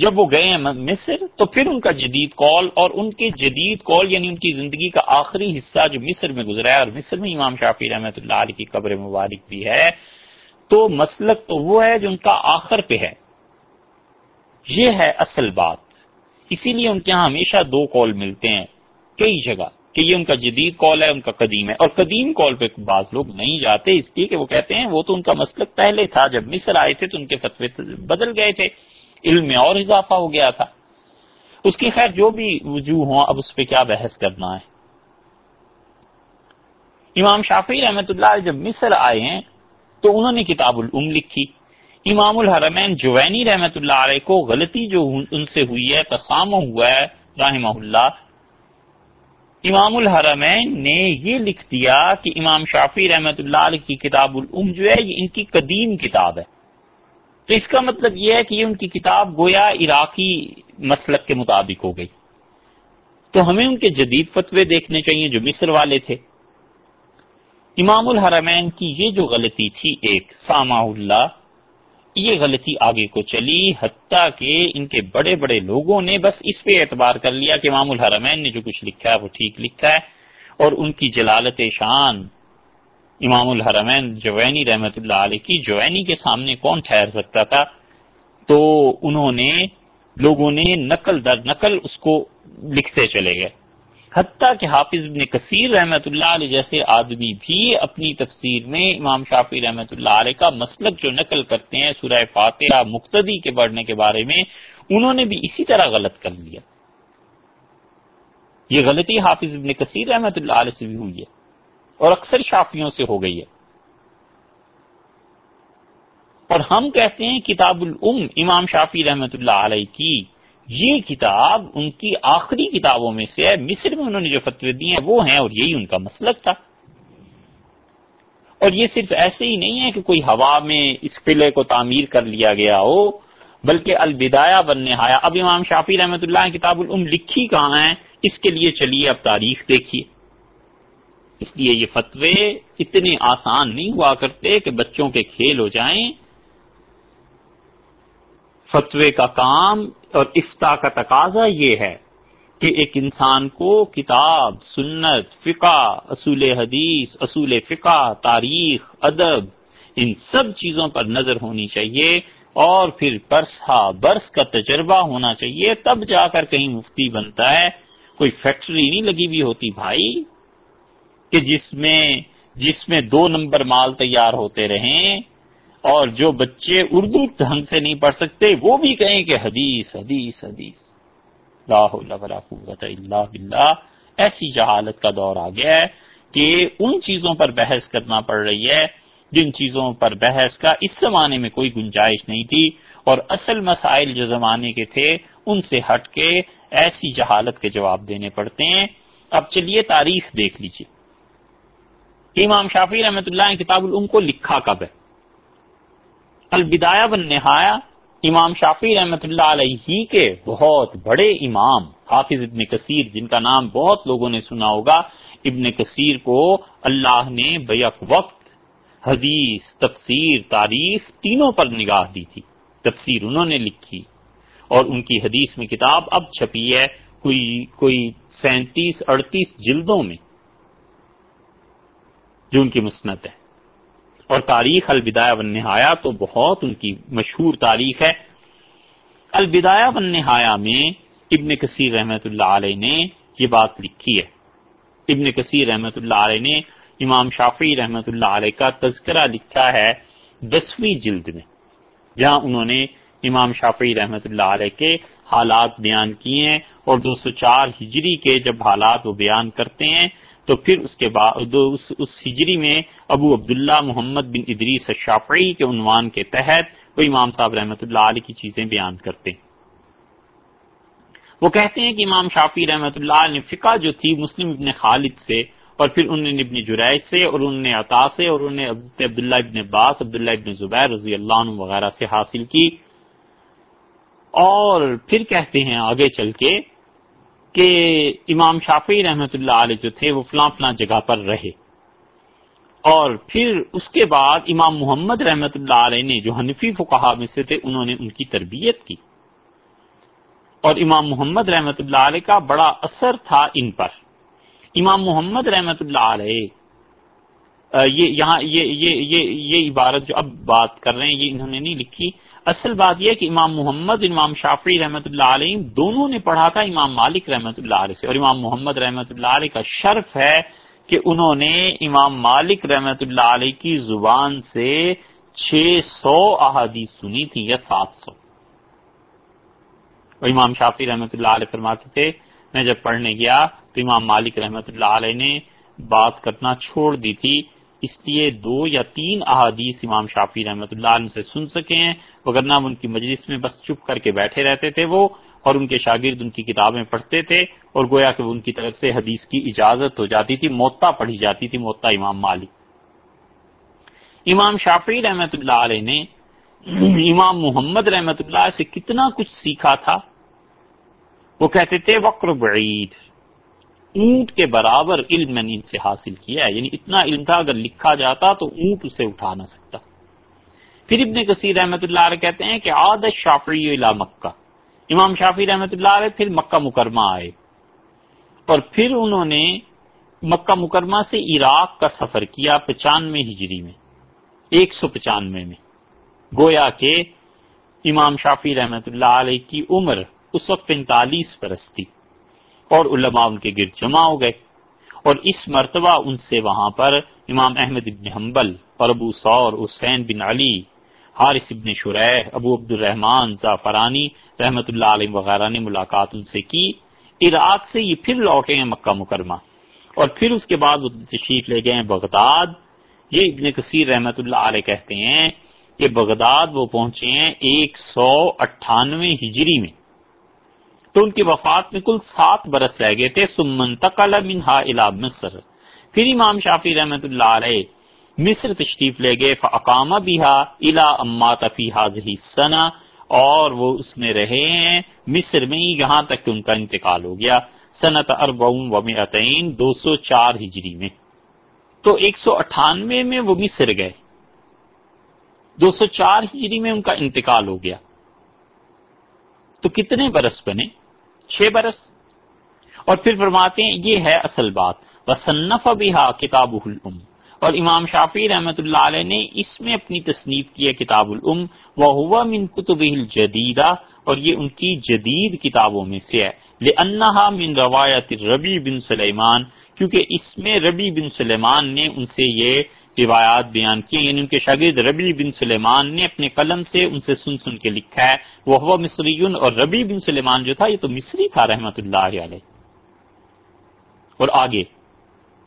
جب وہ گئے ہیں مصر، تو پھر ان کا جدید کال اور ان کے جدید کال یعنی ان کی زندگی کا آخری حصہ جو مصر میں گزرا ہے، اور مصر میں امام شافی رحمت اللہ علیہ کی قبر مبارک بھی ہے، تو مسلک تو وہ ہے جو ان کا آخر پہ ہے۔ یہ ہے اصل بات۔ اسی لیے ان کے یہاں ہمیشہ دو کال ملتے ہیں، کئی جگہ کہ یہ ان کا جدید کال ہے، ان کا قدیم ہے، اور قدیم کال پہ بعض لوگ نہیں جاتے، اس لیے کہ وہ کہتے ہیں وہ تو ان کا مسلک پہلے تھا، جب مصر آئے تھے تو ان کے فتوے بدل گئے تھے۔ علم میں اور اضافہ ہو گیا تھا۔ اس کی خیر جو بھی وجوہ ہوں، اب اس پہ کیا بحث کرنا ہے؟ امام شافی رحمت اللہ جب مصر آئے ہیں، تو انہوں نے کتاب العم لکھی۔ امام الحرمین جوینی رحمت اللہ علیہ کو غلطی جو ان سے ہوئی ہے تسام ہوا ہے، رحمہ اللہ۔ امام الحرمین نے یہ لکھ دیا کہ امام شافی رحمت اللہ علیہ کی کتاب العم جو ہے، یہ ان کی قدیم کتاب ہے۔ تو اس کا مطلب یہ ہے کہ یہ ان کی کتاب گویا عراقی مسلک کے مطابق ہو گئی۔ تو ہمیں ان کے جدید فتوے دیکھنے چاہیے جو مصر والے تھے۔ امام الحرمین کی یہ جو غلطی تھی ایک سامہ اللہ، یہ غلطی آگے کو چلی، حتیٰ کہ ان کے بڑے بڑے لوگوں نے بس اس پہ اعتبار کر لیا کہ امام الحرمین نے جو کچھ لکھا ہے وہ ٹھیک لکھا ہے اور ان کی جلالت شان امام الحرمین جوینی رحمت اللہ علیہ کی جوینی کے سامنے کون ٹھہر سکتا تھا؟ تو انہوں نے لوگوں نے نقل در نقل اس کو لکھتے چلے گئے۔ حتیٰ کہ حافظ ابن کثیر رحمت اللہ علیہ جیسے آدمی بھی اپنی تفسیر میں امام شافی رحمت اللہ علیہ کا مسلک جو نقل کرتے ہیں سورہ فاتحہ مقتدی کے بڑھنے کے بارے میں، انہوں نے بھی اسی طرح غلط کر لیا۔ یہ غلطی حافظ ابن کثیر رحمت اللہ علیہ سے بھی ہوئی ہے۔ اور اکثر شافیوں سے ہو گئی ہے۔ اور ہم کہتے ہیں کتاب العم امام شافی رحمت اللہ علیہ کی، یہ کتاب ان کی آخری کتابوں میں سے ہے، مصر میں انہوں نے جو فتوے دیے ہیں، وہ ہیں اور یہی ان کا مسلک تھا۔ اور یہ صرف ایسے ہی نہیں ہے کہ کوئی ہوا میں اس قلعے کو تعمیر کر لیا گیا ہو، بلکہ البدایا بن نہایا اب امام شافی رحمۃ اللہ کتاب العم لکھی کہاں ہے؟ اس کے لیے چلیے اب تاریخ دیکھیے۔ اس لیے یہ فتوے اتنے آسان نہیں ہوا کرتے کہ بچوں کے کھیل ہو جائیں۔ فتوے کا کام اور افتا کا تقاضا یہ ہے کہ ایک انسان کو کتاب، سنت، فقہ، اصول حدیث، اصول فقہ، تاریخ، ادب، ان سب چیزوں پر نظر ہونی چاہیے اور پھر برسا، برس کا تجربہ ہونا چاہیے، تب جا کر کہیں مفتی بنتا ہے۔ کوئی فیکٹری نہیں لگی ہوئی ہوتی بھائی۔ کہ جس میں جس میں دو نمبر مال تیار ہوتے رہیں اور جو بچے اردو ڈھنگ سے نہیں پڑھ سکتے، وہ بھی کہیں کہ حدیث حدیث حدیث۔ قوت اللہ بلّہ ایسی جہالت کا دور آ گیا ہے کہ ان چیزوں پر بحث کرنا پڑ رہی ہے جن چیزوں پر بحث کا اس زمانے میں کوئی گنجائش نہیں تھی اور اصل مسائل جو زمانے کے تھے ان سے ہٹ کے ایسی جہالت کے جواب دینے پڑتے ہیں۔ اب چلیے تاریخ دیکھ لیجیے امام شافی رحمت اللہ کتاب العم کو لکھا کب ہے؟ البدایا بن نہایا امام شافی رحمت اللہ علیہ کے بہت بڑے امام حافظ ابن کثیر، جن کا نام بہت لوگوں نے سنا ہوگا، ابن کثیر کو اللہ نے بیک وقت حدیث، تفسیر، تاریخ تینوں پر نگاہ دی تھی۔ تفسیر انہوں نے لکھی اور ان کی حدیث میں کتاب اب چھپی ہے۔ کوئی کوئی سینتیس، اڑتیس جلدوں میں جو ان کی مسنت ہے۔ اور تاریخ البدایہ ون نہایا تو بہت ان کی مشہور تاریخ ہے۔ البدایہ ون نہایا میں ابن کثیر رحمت اللہ علیہ نے یہ بات لکھی ہے۔ ابن کثیر رحمت اللہ علیہ نے امام شافی رحمت اللہ علیہ کا تذکرہ لکھا ہے دسویں جلد میں، جہاں انہوں نے امام شافی رحمت اللہ علیہ کے حالات بیان کیے ہیں اور دو سو چار ہجری کے جب حالات وہ بیان کرتے ہیں تو پھر اس کے بعد اس, اس ہجری میں ابو عبداللہ محمد بن ادریس شافعی کے عنوان کے تحت وہ امام صاحب رحمۃ اللہ علیہ کی چیزیں بیان کرتے ہیں۔ وہ کہتے ہیں کہ امام شافی رحمۃ اللہ علیہ نے فقہ جو تھی مسلم ابن خالد سے اور پھر انہوں نے ابن جرائج سے اور انہوں نے عطا سے اور انہوں نے عبداللہ ابن عباس عبداللہ ابن زبیر رضی اللہ عنہ وغیرہ سے حاصل کی۔ اور پھر کہتے ہیں آگے چل کے کہ امام شافی رحمت اللہ علیہ جو تھے وہ فلاں فلاں جگہ پر رہے۔ اور پھر اس کے بعد امام محمد رحمت اللہ علیہ نے جو حنفی فقہ میں سے تھے، انہوں نے ان کی تربیت کی۔ اور امام محمد رحمت اللہ علیہ کا بڑا اثر تھا ان پر۔ امام محمد رحمت اللہ علیہ یہ یہاں، یہ یہ یہ یہ عبارت جو اب بات کر رہے ہیں، یہ انہوں نے نہیں لکھی۔ اصل بات یہ کہ امام محمد، امام شافی رحمۃ اللہ علیہ، دونوں نے پڑھا تھا امام مالک رحمۃ اللہ علیہ سے۔ اور امام محمد رحمۃ اللہ علیہ کا شرف ہے کہ انہوں نے امام مالک رحمۃ اللہ علیہ کی زبان سے چھ سو احادیث سنی تھی یا سات سو۔ اور امام شافی رحمۃ اللہ علیہ فرماتے تھے، میں جب پڑھنے گیا تو امام مالک رحمۃ اللہ علیہ نے بات کرنا چھوڑ دی تھی۔ اس لیے دو یا تین احادیث امام شافی رحمۃ اللہ علیہ سے سن سکے ہیں وغیرہ ان کی مجلس میں بس چپ کر کے بیٹھے رہتے تھے وہ، اور ان کے شاگرد ان کی کتابیں پڑھتے تھے، اور گویا کہ وہ ان کی طرف سے حدیث کی اجازت ہو جاتی تھی موتا پڑھی جاتی تھی موتا امام مالک۔ امام شافی رحمت اللہ علیہ نے امام محمد رحمت اللہ سے کتنا کچھ سیکھا تھا؟ وہ کہتے تھے وقر بعید۔ اونٹ کے برابر علم میں نے ان سے حاصل کیا ہے۔ یعنی اتنا علم تھا، اگر لکھا جاتا تو اونٹ اسے اٹھا نہ سکتا۔ پھر ابن کثیر رحمت اللہ علیہ کہتے ہیں کہ عادت شافی مکہ۔ امام شافی رحمت اللہ علیہ پھر مکہ مکرمہ آئے۔ اور پھر انہوں نے مکہ مکرمہ سے عراق کا سفر کیا پچانوے ہجری میں، ایک سو پچانوے میں۔ گویا کہ امام شافی رحمت اللہ علیہ کی عمر اس وقت پینتالیس برس تھی۔ اور علماء ان کے گرد جمع ہو گئے۔ اور اس مرتبہ ان سے وہاں پر امام احمد ابن حنبل اور ابو سور حسین بن علی، حارث ابن شریح، ابو عبد الرحمان زعفرانی رحمت اللہ علیہ وغیرہ نے ملاقات ان سے کی۔ عراق سے یہ پھر لوٹے ہیں مکہ مکرمہ۔ اور پھر اس کے بعد وہ تشریف لے گئے ہیں بغداد۔ یہ ابن کثیر رحمت اللہ علیہ کہتے ہیں کہ بغداد وہ پہنچے ہیں ایک سو اٹھانوے ہجری میں۔ تو ان کی وفات میں کل سات برس رہ گئے تھے سمن منہا الا مصر۔ پھر امام شافی رحمت اللہ علیہ مصر تشریف لے گئے فاقامہ بیہا الا اما تفی حاضی سنا اور وہ اس میں رہے ہیں۔ مصر میں ہی یہاں تک کہ ان کا انتقال ہو گیا۔ سنت اربعین و دو سو چار ہجری میں۔ تو ایک سو اٹھانوے میں وہ مصر گئے۔ دو سو چار ہجری میں ان کا انتقال ہو گیا۔ تو کتنے برس بنے؟ چھ برس۔ اور پھر فرماتے ہیں، یہ ہے اصل بات۔ وصنف بہا کتاب العم اور امام شافی رحمت اللہ علیہ نے اس میں اپنی تصنیف کی ہے کتاب العم۔ وہ ہوا من کتب الجدیدہ اور یہ ان کی جدید کتابوں میں سے ہے۔ لأنها من روایت ربی بن سلیمان کیونکہ اس میں ربی بن سلیمان نے ان سے یہ روایات بیان کی یعنی ان کے شاگرد ربی بن سلیمان نے اپنے قلم سے ان سے سن سن کے لکھا ہے۔ وہ ہوا مصری اور ربی بن سلیمان جو تھا، یہ تو مصری تھا رحمت اللہ علیہ۔ اور آگے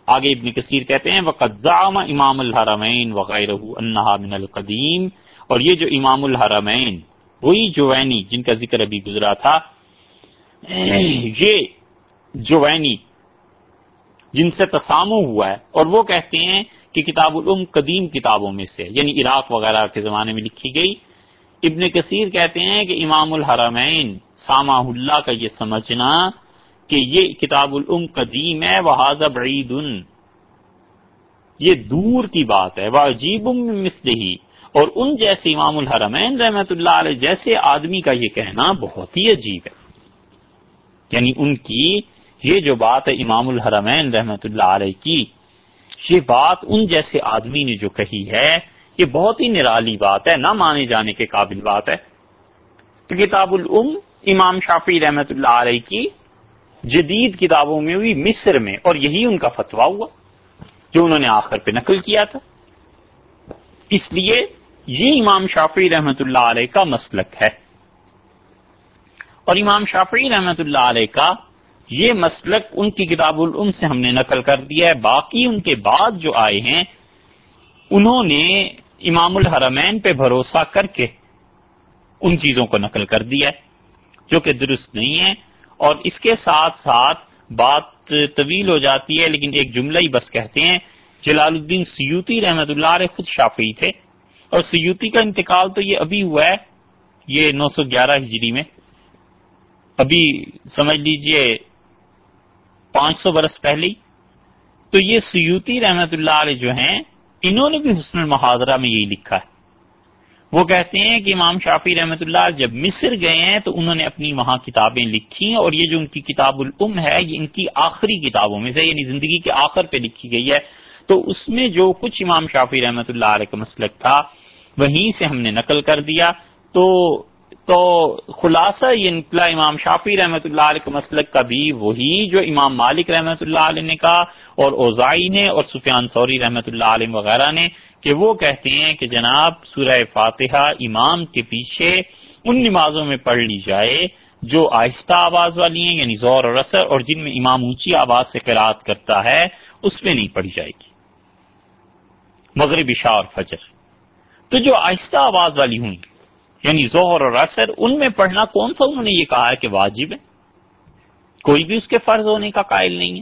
آگے ابن کثیر کہتے ہیں وقت امام الحرمین وغیرہ انہا من القدیم اور یہ جو امام الحرمین، وہی جوینی جن کا ذکر ابھی گزرا تھا، یہ جوینی جن سے تسامو ہوا ہے۔ اور وہ کہتے ہیں کہ کتاب العم قدیم کتابوں میں سے یعنی عراق وغیرہ کے زمانے میں لکھی گئی۔ ابن کثیر کہتے ہیں کہ امام الحرمین سامہ اللہ کا یہ سمجھنا کہ یہ کتاب العم قدیم ہے وہ بعید۔ یہ دور کی بات ہے وہ عجیب اور ان جیسے امام الحرمین رحمت اللہ علیہ جیسے آدمی کا یہ کہنا بہت ہی عجیب ہے۔ یعنی ان کی یہ جو بات ہے امام الحرمین رحمت اللہ علیہ کی یہ بات ان جیسے آدمی نے جو کہی ہے، یہ بہت ہی نرالی بات ہے، نہ مانے جانے کے قابل بات ہے۔ تو کتاب العم امام شافی رحمت اللہ علیہ کی جدید کتابوں میں ہوئی مصر میں، اور یہی ان کا فتویٰ ہوا جو انہوں نے آخر پہ نقل کیا تھا۔ اس لیے یہ امام شافی رحمت اللہ علیہ کا مسلک ہے۔ اور امام شافی رحمت اللہ علیہ کا یہ مسلک ان کی کتاب العم سے ہم نے نقل کر دیا ہے۔ باقی ان کے بعد جو آئے ہیں، انہوں نے امام الحرمین پہ بھروسہ کر کے ان چیزوں کو نقل کر دیا ہے، جو کہ درست نہیں ہے اور اس کے ساتھ ساتھ بات طویل ہو جاتی ہے، لیکن ایک جملہ ہی بس کہتے ہیں، جلال الدین سیوتی رحمت اللہ علیہ خود شافی تھے۔ اور سیوتی کا انتقال تو یہ ابھی ہوا ہے، یہ نو سو گیارہ ہجری میں۔ ابھی سمجھ لیجیے پانچ سو برس پہلے تو یہ سیوتی رحمت اللہ علیہ جو ہیں، انہوں نے بھی حسن المحاضرہ میں یہی لکھا ہے۔ وہ کہتے ہیں کہ امام شافی رحمت اللہ جب مصر گئے ہیں تو انہوں نے اپنی وہاں کتابیں لکھی اور یہ جو ان کی کتاب العم ہے، یہ ان کی آخری کتابوں میں سے یعنی زندگی کے آخر پہ لکھی گئی ہے۔ تو اس میں جو کچھ امام شافی رحمت اللہ علیہ کا مسلک تھا، وہیں سے ہم نے نقل کر دیا۔ تو تو خلاصہ یہ نکلا امام شافی رحمۃ اللہ علیہ کے مسلک کا بھی وہی جو امام مالک رحمۃ اللہ علیہ نے کہا اور اوزائی نے اور سفیان سوری رحمۃ اللہ علیہ وغیرہ نے کہ وہ کہتے ہیں کہ جناب سورہ فاتحہ امام کے پیچھے ان نمازوں میں پڑھ لی جائے جو آہستہ آواز والی ہیں یعنی زور اور اثر، اور جن میں امام اونچی آواز سے قرآد کرتا ہے، اس میں نہیں پڑھی جائے گی۔ مغرب شاہ اور فجر۔ تو جو آہستہ آواز والی ہوئی یعنی زہر اور اثر ان میں پڑھنا کون سا انہوں نے یہ کہا ہے کہ واجب ہے؟ کوئی بھی اس کے فرض ہونے کا قائل نہیں ہے۔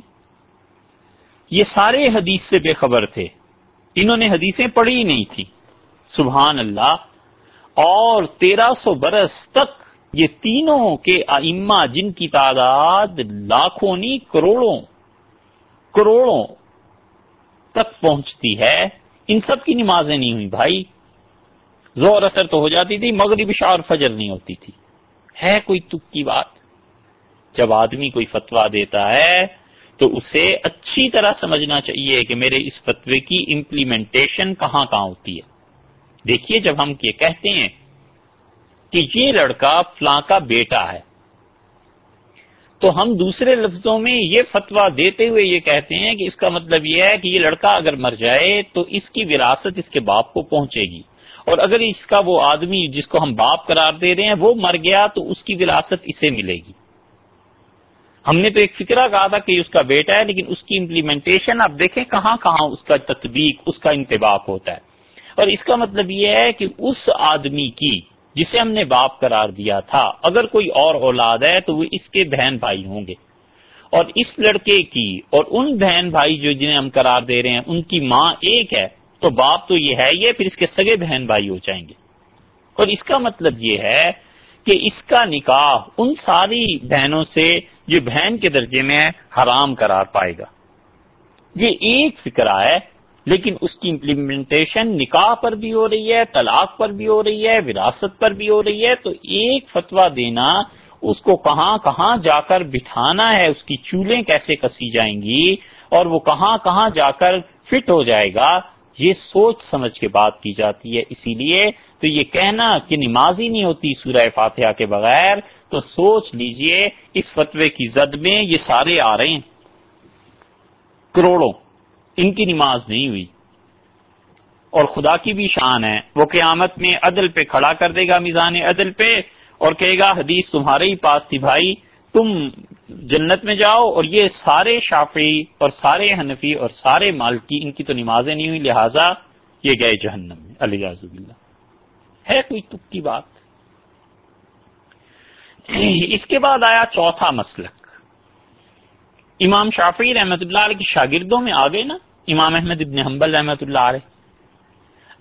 یہ سارے حدیث سے بے خبر تھے۔ انہوں نے حدیثیں پڑھی ہی نہیں تھی سبحان اللہ۔ اور تیرہ سو برس تک یہ تینوں کے ائمہ جن کی تعداد لاکھوں نہیں، کروڑوں کروڑوں تک پہنچتی ہے، ان سب کی نمازیں نہیں ہوئی بھائی۔ زور اثر تو ہو جاتی تھی، مغرب شاہ اور فجر نہیں ہوتی تھی۔ ہے کوئی تک کی بات؟ جب آدمی کوئی فتوا دیتا ہے، تو اسے اچھی طرح سمجھنا چاہیے کہ میرے اس فتوے کی امپلیمنٹیشن کہاں کہاں ہوتی ہے۔ دیکھیے جب ہم یہ کہتے ہیں کہ یہ لڑکا فلاں کا بیٹا ہے، تو ہم دوسرے لفظوں میں یہ فتوا دیتے ہوئے یہ کہتے ہیں کہ اس کا مطلب یہ ہے کہ یہ لڑکا اگر مر جائے تو اس کی وراثت اس کے باپ کو پہنچے گی۔ اور اگر اس کا وہ آدمی جس کو ہم باپ قرار دے رہے ہیں وہ مر گیا تو اس کی وراثت اسے ملے گی۔ ہم نے تو ایک فکرہ کہا تھا کہ اس کا بیٹا ہے لیکن اس کی امپلیمنٹیشن آپ دیکھیں کہاں کہاں اس کا تطبیق، اس کا انتباق ہوتا ہے۔ اور اس کا مطلب یہ ہے کہ اس آدمی کی جسے ہم نے باپ قرار دیا تھا، اگر کوئی اور اولاد ہے تو وہ اس کے بہن بھائی ہوں گے۔ اور اس لڑکے کی اور ان بہن بھائی جو جنہیں ہم قرار دے رہے ہیں، ان کی ماں ایک ہے۔ تو باپ تو یہ ہے، یہ پھر اس کے سگے بہن بھائی ہو جائیں گے۔ اور اس کا مطلب یہ ہے کہ اس کا نکاح ان ساری بہنوں سے جو بہن کے درجے میں حرام قرار پائے گا۔ یہ ایک فکرہ ہے لیکن اس کی امپلیمنٹیشن نکاح پر بھی ہو رہی ہے، طلاق پر بھی ہو رہی ہے، وراثت پر بھی ہو رہی ہے۔ تو ایک فتوا دینا، اس کو کہاں کہاں جا کر بٹھانا ہے، اس کی چولیں کیسے کسی جائیں گی، اور وہ کہاں کہاں جا کر فٹ ہو جائے گا یہ سوچ سمجھ کے بات کی جاتی ہے اسی لیے تو یہ کہنا کہ نماز ہی نہیں ہوتی سورہ فاتحہ کے بغیر، تو سوچ لیجیے اس فتوے کی زد میں یہ سارے آ رہے ہیں۔ کروڑوں، ان کی نماز نہیں ہوئی۔ اور خدا کی بھی شان ہے، وہ قیامت میں عدل پہ کھڑا کر دے گا میزان عدل پہ اور کہے گا، حدیث تمہارے ہی پاس تھی بھائی، تم جنت میں جاؤ اور یہ سارے شافی اور سارے حنفی اور سارے مالکی، ان کی تو نمازیں نہیں ہوئی، لہٰذا یہ گئے جہنم میں علی اللہ ہے کوئی تک کی بات؟ اس کے بعد آیا چوتھا مسلک۔ امام شافی رحمت اللہ علیہ کے شاگردوں میں آ گئے نا، امام احمد ابن حنبل رحمت اللہ علیہ۔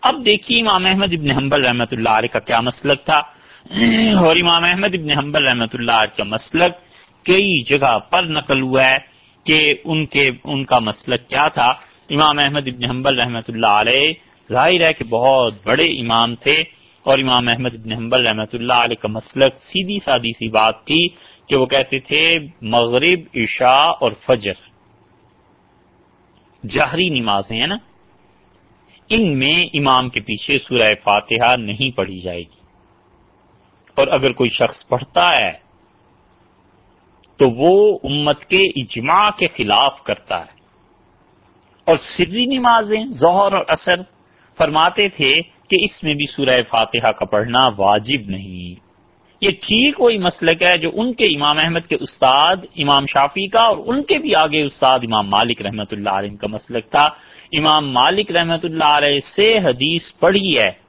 اب دیکھیے امام احمد ابن حنبل رحمۃ اللہ علیہ کا کیا مسلک تھا۔ اور امام احمد ابن حنبل رحمۃ اللہ علیہ کا مسلک۔ کئی جگہ پر نقل ہوا ہے کہ ان کے ان کا مسلک کیا تھا۔ امام احمد ابن حنبل رحمۃ اللہ علیہ، ظاہر ہے کہ بہت بڑے امام تھے اور امام احمد ابن حنبل رحمۃ اللہ علیہ کا مسلک سیدھی سادی سی بات تھی کہ وہ کہتے تھے، مغرب، عشاء اور فجر۔ جہری نمازیں ہیں نا؟ ان میں امام کے پیچھے سورہ فاتحہ نہیں پڑھی جائے گی۔ اور اگر کوئی شخص پڑھتا ہے تو وہ امت کے اجماع کے خلاف کرتا ہے۔ اور سری نمازیں ظہر اور اثر فرماتے تھے کہ اس میں بھی سورہ فاتحہ کا پڑھنا واجب نہیں۔ یہ ٹھیک وہی مسلک ہے جو ان کے امام احمد کے استاد، امام شافی کا اور ان کے بھی آگے استاد امام مالک رحمت اللہ علیہ کا مسلک تھا۔ امام مالک رحمت اللہ علیہ سے حدیث پڑھی ہے۔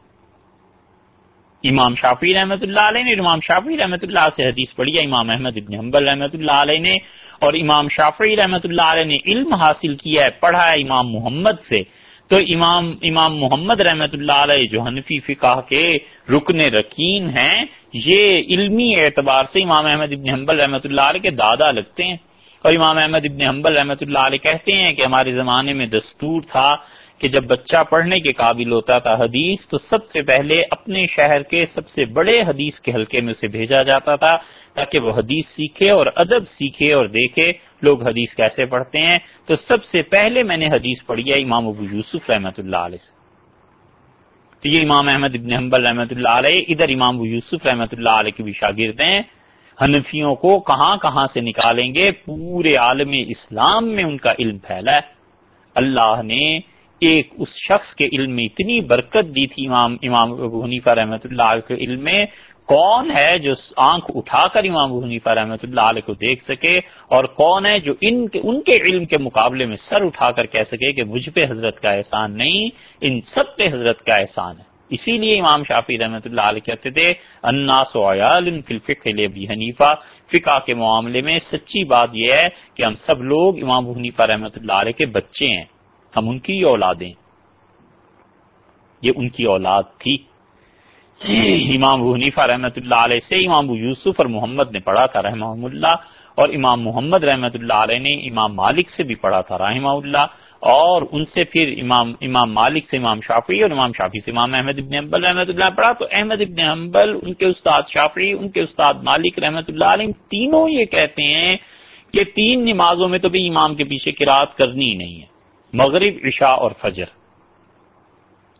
امام شافی رحمت اللہ علیہ نے امام شافی رحمت اللہ سے حدیث پڑھی ہے، امام احمد ابن حنبل رحمت اللہ علیہ نے اور امام شافی رحمت اللہ علیہ نے علم حاصل کیا ہے، پڑھا ہے امام محمد سے۔ تو امام امام محمد رحمت اللہ علیہ جو حنفی فقہ کے رکن رکین ہیں، یہ علمی اعتبار سے امام احمد ابن حنبل رحمت اللہ علیہ کے دادا لگتے ہیں۔ اور امام احمد ابن حنبل رحمت اللہ علیہ کہتے ہیں کہ ہمارے زمانے میں دستور تھا کہ جب بچہ پڑھنے کے قابل ہوتا تھا حدیث، تو سب سے پہلے اپنے شہر کے سب سے بڑے حدیث کے حلقے میں اسے بھیجا جاتا تھا تاکہ وہ حدیث سیکھے اور ادب سیکھے اور دیکھے لوگ حدیث کیسے پڑھتے ہیں۔ تو سب سے پہلے میں نے حدیث پڑھی ہے امام ابو یوسف رحمۃ اللہ علیہ سے۔ تو یہ امام احمد ابن حنبل رحمۃ اللہ علیہ، ادھر امام ابو یوسف رحمۃ اللہ علیہ کے بھی شاگرد ہیں۔ حنفیوں کو کہاں کہاں سے نکالیں گے؟ پورے عالم اسلام میں ان کا علم پھیلا ہے۔ اللہ نے ایک اس شخص کے علم میں اتنی برکت دی تھی امام امام ابو حنیفہ رحمۃ اللہ کے علم میں۔ کون ہے جو آنکھ اٹھا کر امام حنیفہ رحمۃ اللہ علیہ کو دیکھ سکے؟ اور کون ہے جو ان کے ان کے علم کے مقابلے میں سر اٹھا کر کہہ سکے کہ مجھ پہ حضرت کا احسان نہیں، ان سب پہ حضرت کا احسان ہے۔ اسی لیے امام شافی رحمۃ اللہ علیہ کہتے تھے اناس ابی حنیفہ۔ فقہ کے معاملے میں سچی بات یہ ہے کہ ہم سب لوگ امام حنیفہ رحمۃ اللہ علیہ کے بچے ہیں۔ ہم ان کی اولادیں۔ یہ ان کی اولاد تھی۔ امام حنیفہ رحمۃ اللہ علیہ سے امام یوسف اور محمد نے پڑھا تھا رحمہ اللہ، اور امام محمد رحمۃ اللہ علیہ نے امام مالک سے بھی پڑھا تھا رحمہ اللہ، اور ان سے پھر امام امام مالک سے امام شافی اور امام شافی سے امام احمد ابن حنبل رحمۃ اللہ پڑھا۔ تو احمد ابن حنبل، ان کے استاد شافی ان کے استاد مالک رحمۃ اللہ علیہ تینوں یہ کہتے ہیں کہ تین نمازوں میں تو بھی امام کے پیچھے کراط کرنی ہی نہیں ہے۔ مغرب، عشاء اور فجر۔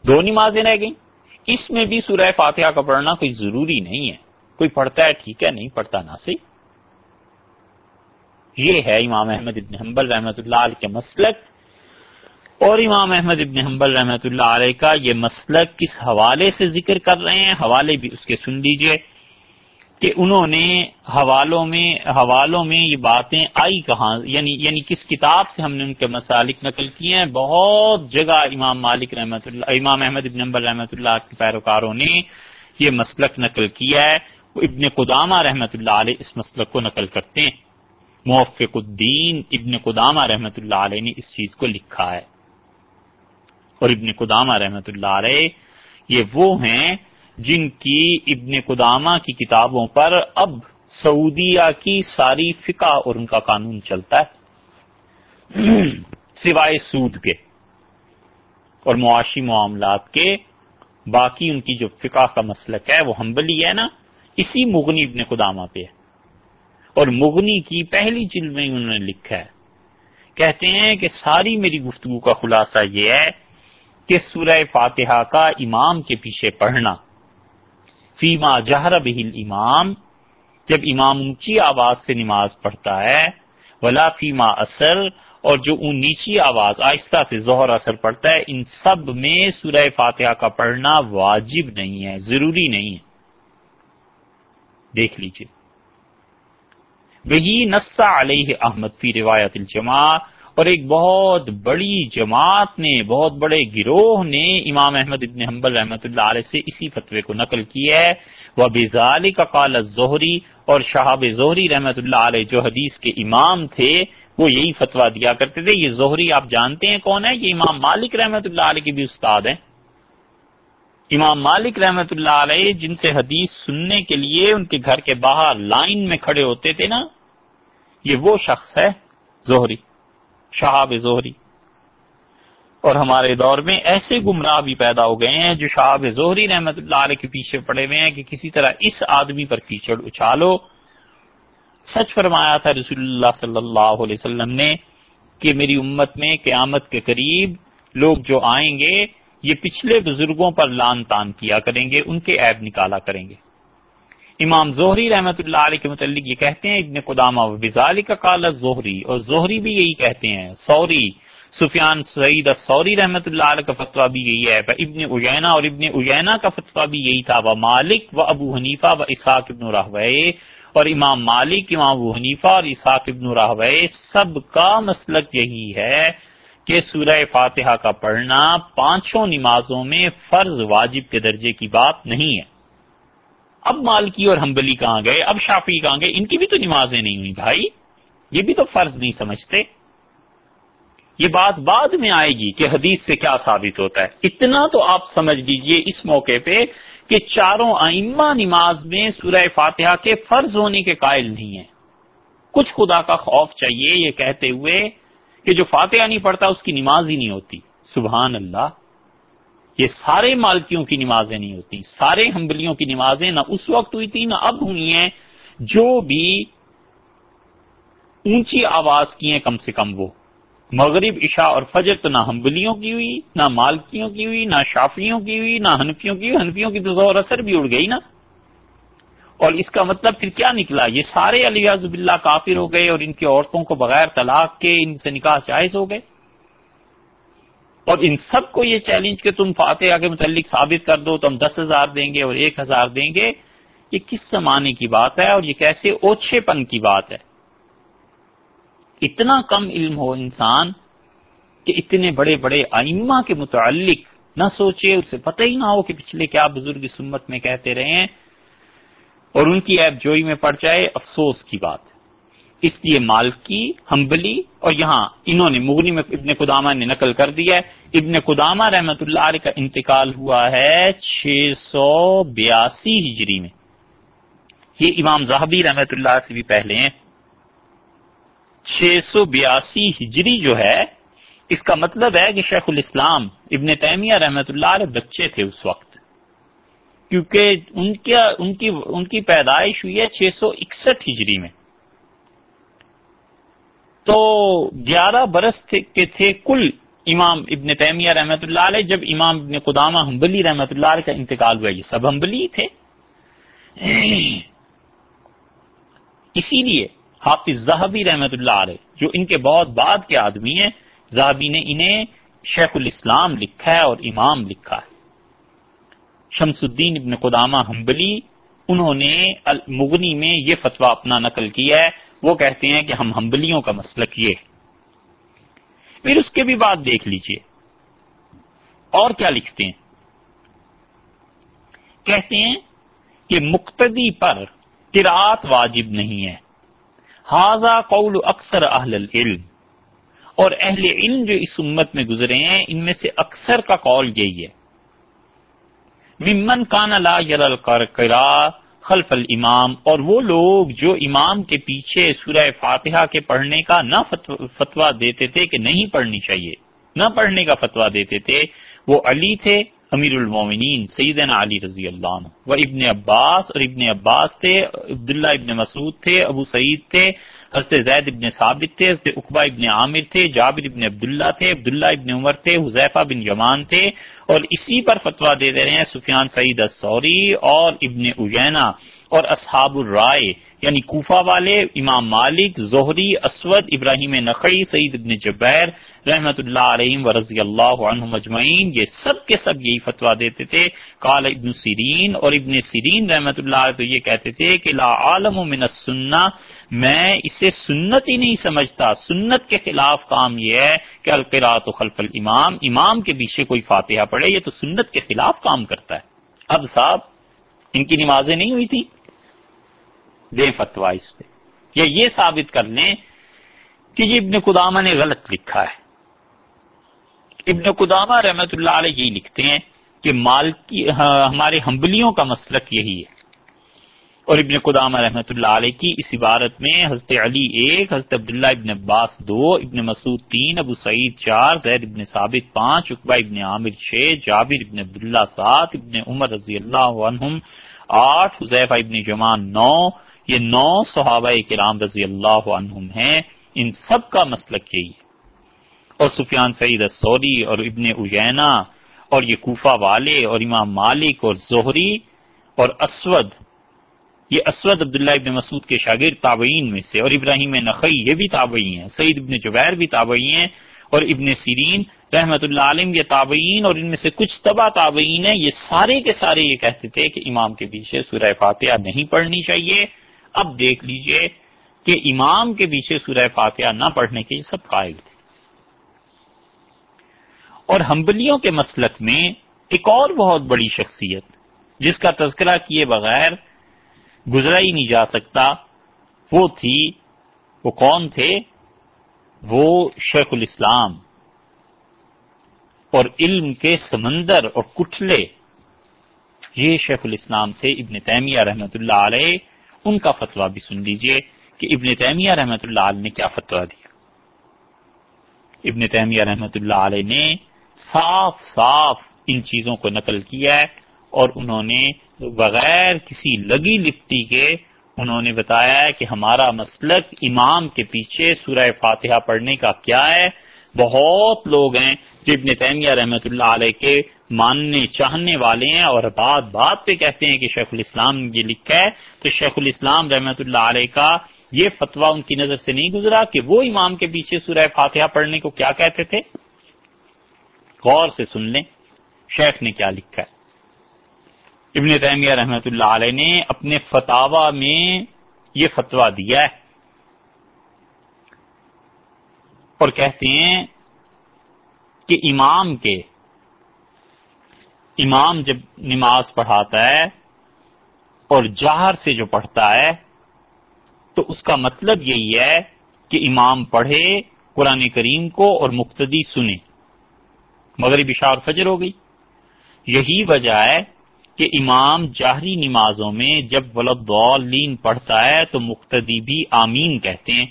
دو نمازیں رہ گئیں۔ اس میں بھی سورہ فاتحہ کا پڑھنا کوئی ضروری نہیں ہے۔ کوئی پڑھتا ہے ٹھیک ہے، نہیں پڑھتا نہ صحیح۔ یہ ہے امام احمد ابن حنبل رحمۃ اللہ علیہ کے مسلک۔ اور امام احمد ابن حنبل رحمۃ اللہ علیہ کا یہ مسلک کس حوالے سے ذکر کر رہے ہیں؟ حوالے بھی اس کے سن لیجیے۔ کہ انہوں نے حوالوں میں حوالوں میں یہ باتیں آئی کہاں؟ یعنی یعنی کس کتاب سے ہم نے ان کے مسالک نقل کیے ہیں؟ بہت جگہ امام مالک رحمۃ اللہ امام احمد ابن نمبر رحمۃ اللہ کے پیروکاروں نے یہ مسلک نقل کیا ہے۔ ابن قدامہ رحمۃ اللہ علیہ اس مسلک کو نقل کرتے ہیں۔ موفق الدین ابن قدامہ رحمۃ اللہ علیہ نے اس چیز کو لکھا ہے۔ اور ابن قدامہ رحمۃ اللہ علیہ یہ وہ ہیں جن کی ابن قدامہ کی کتابوں پر اب سعودیہ کی ساری فقہ اور ان کا قانون چلتا ہے۔ سوائے سود کے اور معاشی معاملات کے، باقی ان کی جو فقہ کا مسلک ہے، وہ ہمبلی ہے نا، اسی مغنی ابن قدامہ پہ ہے۔ اور مغنی کی پہلی جلد میں انہوں نے لکھا ہے۔ کہتے ہیں کہ ساری میری گفتگو کا خلاصہ یہ ہے کہ سورہ فاتحہ کا امام کے پیچھے پڑھنا فیما جہر بہل امام جب امام اونچی آواز سے نماز پڑھتا ہے، ولا فیما اثر، اور جو اون نیچی آواز آہستہ سے ظہر اثر پڑتا ہے، ان سب میں سورہ فاتحہ کا پڑھنا واجب نہیں ہے، ضروری نہیں ہے۔ دیکھ لیجیے وہی نسا علیہ احمد فی روایت الجماع اور ایک بہت بڑی جماعت نے، بہت بڑے گروہ نے امام احمد ابن حنبل رحمۃ اللہ علیہ سے اسی فتوے کو نقل کیا ہے۔ وہ بزال کا کال ظہری اور شہاب ظہری رحمۃ اللہ علیہ جو حدیث کے امام تھے، وہ یہی فتوا دیا کرتے تھے۔ یہ ظہری آپ جانتے ہیں کون ہے؟ یہ امام مالک رحمۃ اللہ علیہ کے بھی استاد ہیں۔ امام مالک رحمت اللہ علیہ جن سے حدیث سننے کے لیے ان کے گھر کے باہر لائن میں کھڑے ہوتے تھے نا، یہ وہ شخص ہے زہری۔ شہاب زہری۔ اور ہمارے دور میں ایسے گمراہ بھی پیدا ہو گئے ہیں جو شہاب زہری رحمت اللہ علیہ کے پیچھے پڑے ہوئے ہیں کہ کسی طرح اس آدمی پر کیچڑ اچھالو۔ سچ فرمایا تھا رسول اللہ صلی اللہ علیہ وسلم نے کہ میری امت میں قیامت کے قریب لوگ جو آئیں گے، یہ پچھلے بزرگوں پر لان تان کیا کریں گے، ان کے عیب نکالا کریں گے۔ امام زہری رحمت اللہ علیہ کے متعلق یہ کہتے ہیں، ابن قدامہ وزال کا کالا زہری، اور زہری بھی یہی کہتے ہیں، سوری، سفیان سعید سوری رحمت اللہ علیہ کا فتویٰ بھی یہی ہے ابن اجینا اور ابن اجینا کا فتویٰ بھی یہی تھا، وہ مالک و ابو حنیفہ و اسحاق ابن راہوے اور امام مالک، امام ابو حنیفہ اور اسحاق ابن راہوے سب کا مسلک یہی ہے کہ سورہ فاتحہ کا پڑھنا پانچوں نمازوں میں فرض واجب کے درجے کی بات نہیں ہے۔ اب مالکی اور ہمبلی کہاں گئے؟ اب شافی کہاں گئے؟ ان کی بھی تو نمازیں نہیں ہوئی بھائی۔ یہ بھی تو فرض نہیں سمجھتے۔ یہ بات بعد میں آئے گی کہ حدیث سے کیا ثابت ہوتا ہے۔ اتنا تو آپ سمجھ لیجیے اس موقع پہ کہ چاروں آئمہ نماز میں سورہ فاتحہ کے فرض ہونے کے قائل نہیں ہیں۔ کچھ خدا کا خوف چاہیے یہ کہتے ہوئے کہ جو فاتحہ نہیں پڑھتا اس کی نماز ہی نہیں ہوتی۔ سبحان اللہ۔ یہ سارے مالکیوں کی نمازیں نہیں ہوتی، سارے ہمبلیوں کی نمازیں نہ اس وقت ہوئی تھی نہ اب ہوئی ہیں۔ جو بھی اونچی آواز کی ہیں کم سے کم وہ۔ مغرب، عشاء اور فجر تو نہ ہمبلیوں کی ہوئی، نہ مالکیوں کی ہوئی، نہ شافیوں کی ہوئی، نہ ہنفیوں کی ہوئی۔ ہنفیوں کی تو زور اثر بھی اڑ گئی نا۔ اور اس کا مطلب پھر کیا نکلا؟ یہ سارے علی زب اللہ کافر ہو گئے اور ان کی عورتوں کو بغیر طلاق کے ان سے نکاح جائز ہو گئے۔ اور ان سب کو یہ چیلنج کہ تم فاتحہ کے متعلق ثابت کر دو تو ہم دس ہزار دیں گے اور ایک ہزار دیں گے، یہ کس زمانے کی بات ہے اور یہ کیسے اوچھے پن کی بات ہے؟ اتنا کم علم ہو انسان کہ اتنے بڑے بڑے آئمہ کے متعلق نہ سوچے، اسے پتہ ہی نہ ہو کہ پچھلے کیا بزرگ سمت میں کہتے رہے ہیں اور ان کی ایپ جوئی میں پڑ جائے، افسوس کی بات اس لیے مالکی ہمبلی اور یہاں انہوں نے مغنی میں ابن قدامہ نے نقل کر دیا ہے۔ ابن قدامہ رحمت اللہ علیہ کا انتقال ہوا ہے چھ سو بیاسی ہجری میں۔ یہ امام زہبی رحمت اللہ سے بھی پہلے ہیں۔ چھ سو بیاسی ہجری جو ہے، اس کا مطلب ہے کہ شیخ الاسلام ابن تیمیہ رحمت اللہ علیہ بچے تھے اس وقت۔ کیونکہ ان ان کی کی کی پیدائش ہوئی ہے چھ سو اکسٹھ ہجری میں۔ تو گیارہ برس کے تھے کل امام ابن تیمیہ رحمت اللہ علیہ، جب امام ابن قدامہ حنبلی رحمت اللہ علیہ کا انتقال ہوا، یہ سب حنبلی تھے۔ اسی لیے حافظ زہبی رحمت اللہ علیہ، جو ان کے بہت بعد کے آدمی ہیں، زہبی نے انہیں شیخ الاسلام لکھا ہے اور امام لکھا ہے۔ شمس الدین ابن قدامہ حنبلی انہوں نے مغنی میں یہ فتویٰ اپنا نقل کیا ہے۔ وہ کہتے ہیں کہ ہم حنبلیوں کا مسلک یہ پھر اس کے بھی بات دیکھ لیجیے۔ اور کیا لکھتے ہیں؟ کہتے ہیں کہ مقتدی پر قرآت واجب نہیں ہے۔ حاضہ قول اکثر اہل العلم۔ اور اہل علم جو اس امت میں گزرے ہیں، ان میں سے اکثر کا قول یہی ہے۔ ممن کان لا یل خلف الامام اور وہ لوگ جو امام کے پیچھے سورہ فاتحہ کے پڑھنے کا نہ فتوا دیتے تھے کہ نہیں پڑھنی چاہیے، نہ پڑھنے کا فتویٰ دیتے تھے، وہ علی تھے، امیر المومنین، سیدنا علی رضی اللہ عنہ۔ وہ ابن عباس اور ابن عباس تھے، عبداللہ ابن مسعود تھے، ابو سعید تھے حضرت زید ابن ثابت تھے، حضرت اقبا ابن عامر تھے، جابر ابن عبداللہ تھے، عبداللہ ابن عمر تھے، حذیفہ بن یمان تھے، اور اسی پر فتویٰ دے دے رہے ہیں سفیان سعید السوری اور ابن اجینا اور اصحاب الرائے۔ یعنی کوفہ والے، امام مالک، زہری، اسود، ابراہیم نقی سعید ابن جبیر، رحمت اللہ علیہ و رضی اللہ عنہ مجمعین یہ سب کے سب یہی فتوا دیتے تھے۔ کال ابن سیرین اور ابن سیرین رحمت اللہ علیہ تو یہ کہتے تھے کہ لا عالم من السنہ، میں اسے سنت ہی نہیں سمجھتا۔ سنت کے خلاف کام یہ ہے کہ القرات خلف الامام، امام کے پیچھے کوئی فاتحہ پڑھے، یہ تو سنت کے خلاف کام کرتا ہے۔ اب صاحب، ان کی نمازیں نہیں ہوئی تھی دیں فتوا اس پہ۔ یا یہ ثابت کر لیں کہ یہ ابن قدامہ نے غلط لکھا ہے۔ ابن قدامہ رحمت اللہ علیہ یہی لکھتے ہیں کہ مال کی، ہمارے ہمبلیوں کا مسلک یہی ہے۔ اور ابن قدامہ رحمۃ اللہ علیہ کی اس عبارت میں حضرت علی ایک، حضرت عبداللہ ابن عباس دو، ابن مسعود تین، ابو سعید چار، زید ابن ثابت پانچ اقبا ابن عامر چھ، جابر ابن عبداللہ سات، ابن عمر رضی اللہ عنہم آٹھ حضیفہ ابن جمان نو یہ نو صحابہ کرام رضی اللہ عنہم ہیں، ان سب کا مسلک یہی ہے۔ اور سفیان سعید السوری اور ابن اجینا اور یہ کوفہ والے اور امام مالک اور زہری اور اسود، یہ اسود عبداللہ ابن مسعود کے شاگرد تابعین میں سے، اور ابراہیم نقی یہ بھی تابعی ہیں، سعید ابن جبیر بھی تابعی ہیں اور ابن سیرین رحمت اللہ عالم یہ تابعین اور ان میں سے کچھ تبا تابعین ہیں، یہ سارے کے سارے یہ کہتے تھے کہ امام کے پیچھے سورہ فاتحہ نہیں پڑھنی چاہیے۔ اب دیکھ لیجیے کہ امام کے پیچھے سورہ فاتحہ نہ پڑھنے کے سب قائل تھے۔ اور ہمبلیوں کے مسلک میں ایک اور بہت بڑی شخصیت، جس کا تذکرہ کیے بغیر گزرا ہی نہیں جا سکتا، وہ تھی، وہ کون تھے؟ وہ شیخ الاسلام۔ اور علم کے سمندر اور کٹلے یہ شیخ الاسلام تھے ابن تیمیہ رحمت اللہ علیہ۔ ان کا فتویٰ بھی سن لیجیے کہ ابن تیمیہ رحمت اللہ علیہ نے کیا فتویٰ دیا۔ ابن تیمیہ رحمت اللہ علیہ نے صاف صاف ان چیزوں کو نقل کیا ہے اور انہوں نے بغیر کسی لگی لپٹی کے انہوں نے بتایا ہے کہ ہمارا مسلک امام کے پیچھے سورہ فاتحہ پڑھنے کا کیا ہے۔ بہت لوگ ہیں جو ابن تیمیہ رحمت اللہ علیہ کے ماننے، چاہنے والے ہیں اور بات بات پہ کہتے ہیں کہ شیخ الاسلام یہ لکھا ہے۔ تو شیخ الاسلام رحمت اللہ علیہ کا یہ فتویٰ ان کی نظر سے نہیں گزرا کہ وہ امام کے پیچھے سورہ فاتحہ پڑھنے کو کیا کہتے تھے؟ غور سے سن لیں، شیخ نے کیا لکھا ہے؟ ابن تیمیہ رحمت اللہ علیہ نے اپنے فتوا میں یہ فتوا دیا ہے۔ اور کہتے ہیں کہ امام کے امام جب نماز پڑھاتا ہے اور جہر سے جو پڑھتا ہے، تو اس کا مطلب یہی ہے کہ امام پڑھے، قرآن کریم کو اور مقتدی سنے۔ مغرب اشار فجر ہو گئی۔ یہی وجہ ہے کہ امام جاہری نمازوں میں جب ولدین پڑھتا ہے، تو مقتدی بھی آمین کہتے ہیں۔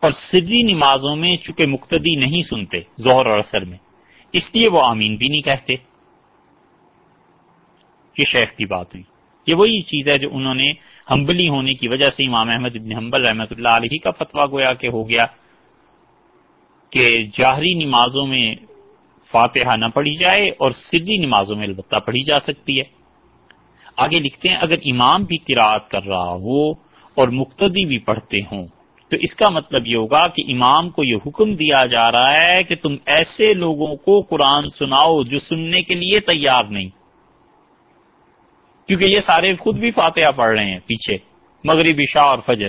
اور سری نمازوں میں چونکہ مقتدی نہیں سنتے زہر اور اثر میں۔ اس لیے وہ آمین بھی نہیں کہتے۔ یہ شیخ کی بات ہوئی۔ یہ وہی چیز ہے جو انہوں نے ہمبلی ہونے کی وجہ سے امام احمد ابن حنبل رحمۃ اللہ علیہ کا فتویٰ گویا کہ ہو گیا کہ جاہری نمازوں میں فاتحہ نہ پڑھی جائے اور سدی نمازوں میں البتہ پڑھی جا سکتی ہے۔ آگے لکھتے ہیں، اگر امام بھی قرآت کر رہا ہو اور مقتدی بھی پڑھتے ہوں تو اس کا مطلب یہ ہوگا کہ امام کو یہ حکم دیا جا رہا ہے کہ تم ایسے لوگوں کو قرآن سناؤ جو سننے کے لیے تیار نہیں۔ کیونکہ یہ سارے خود بھی فاتحہ پڑھ رہے ہیں پیچھے مغربی شاہ اور فجر۔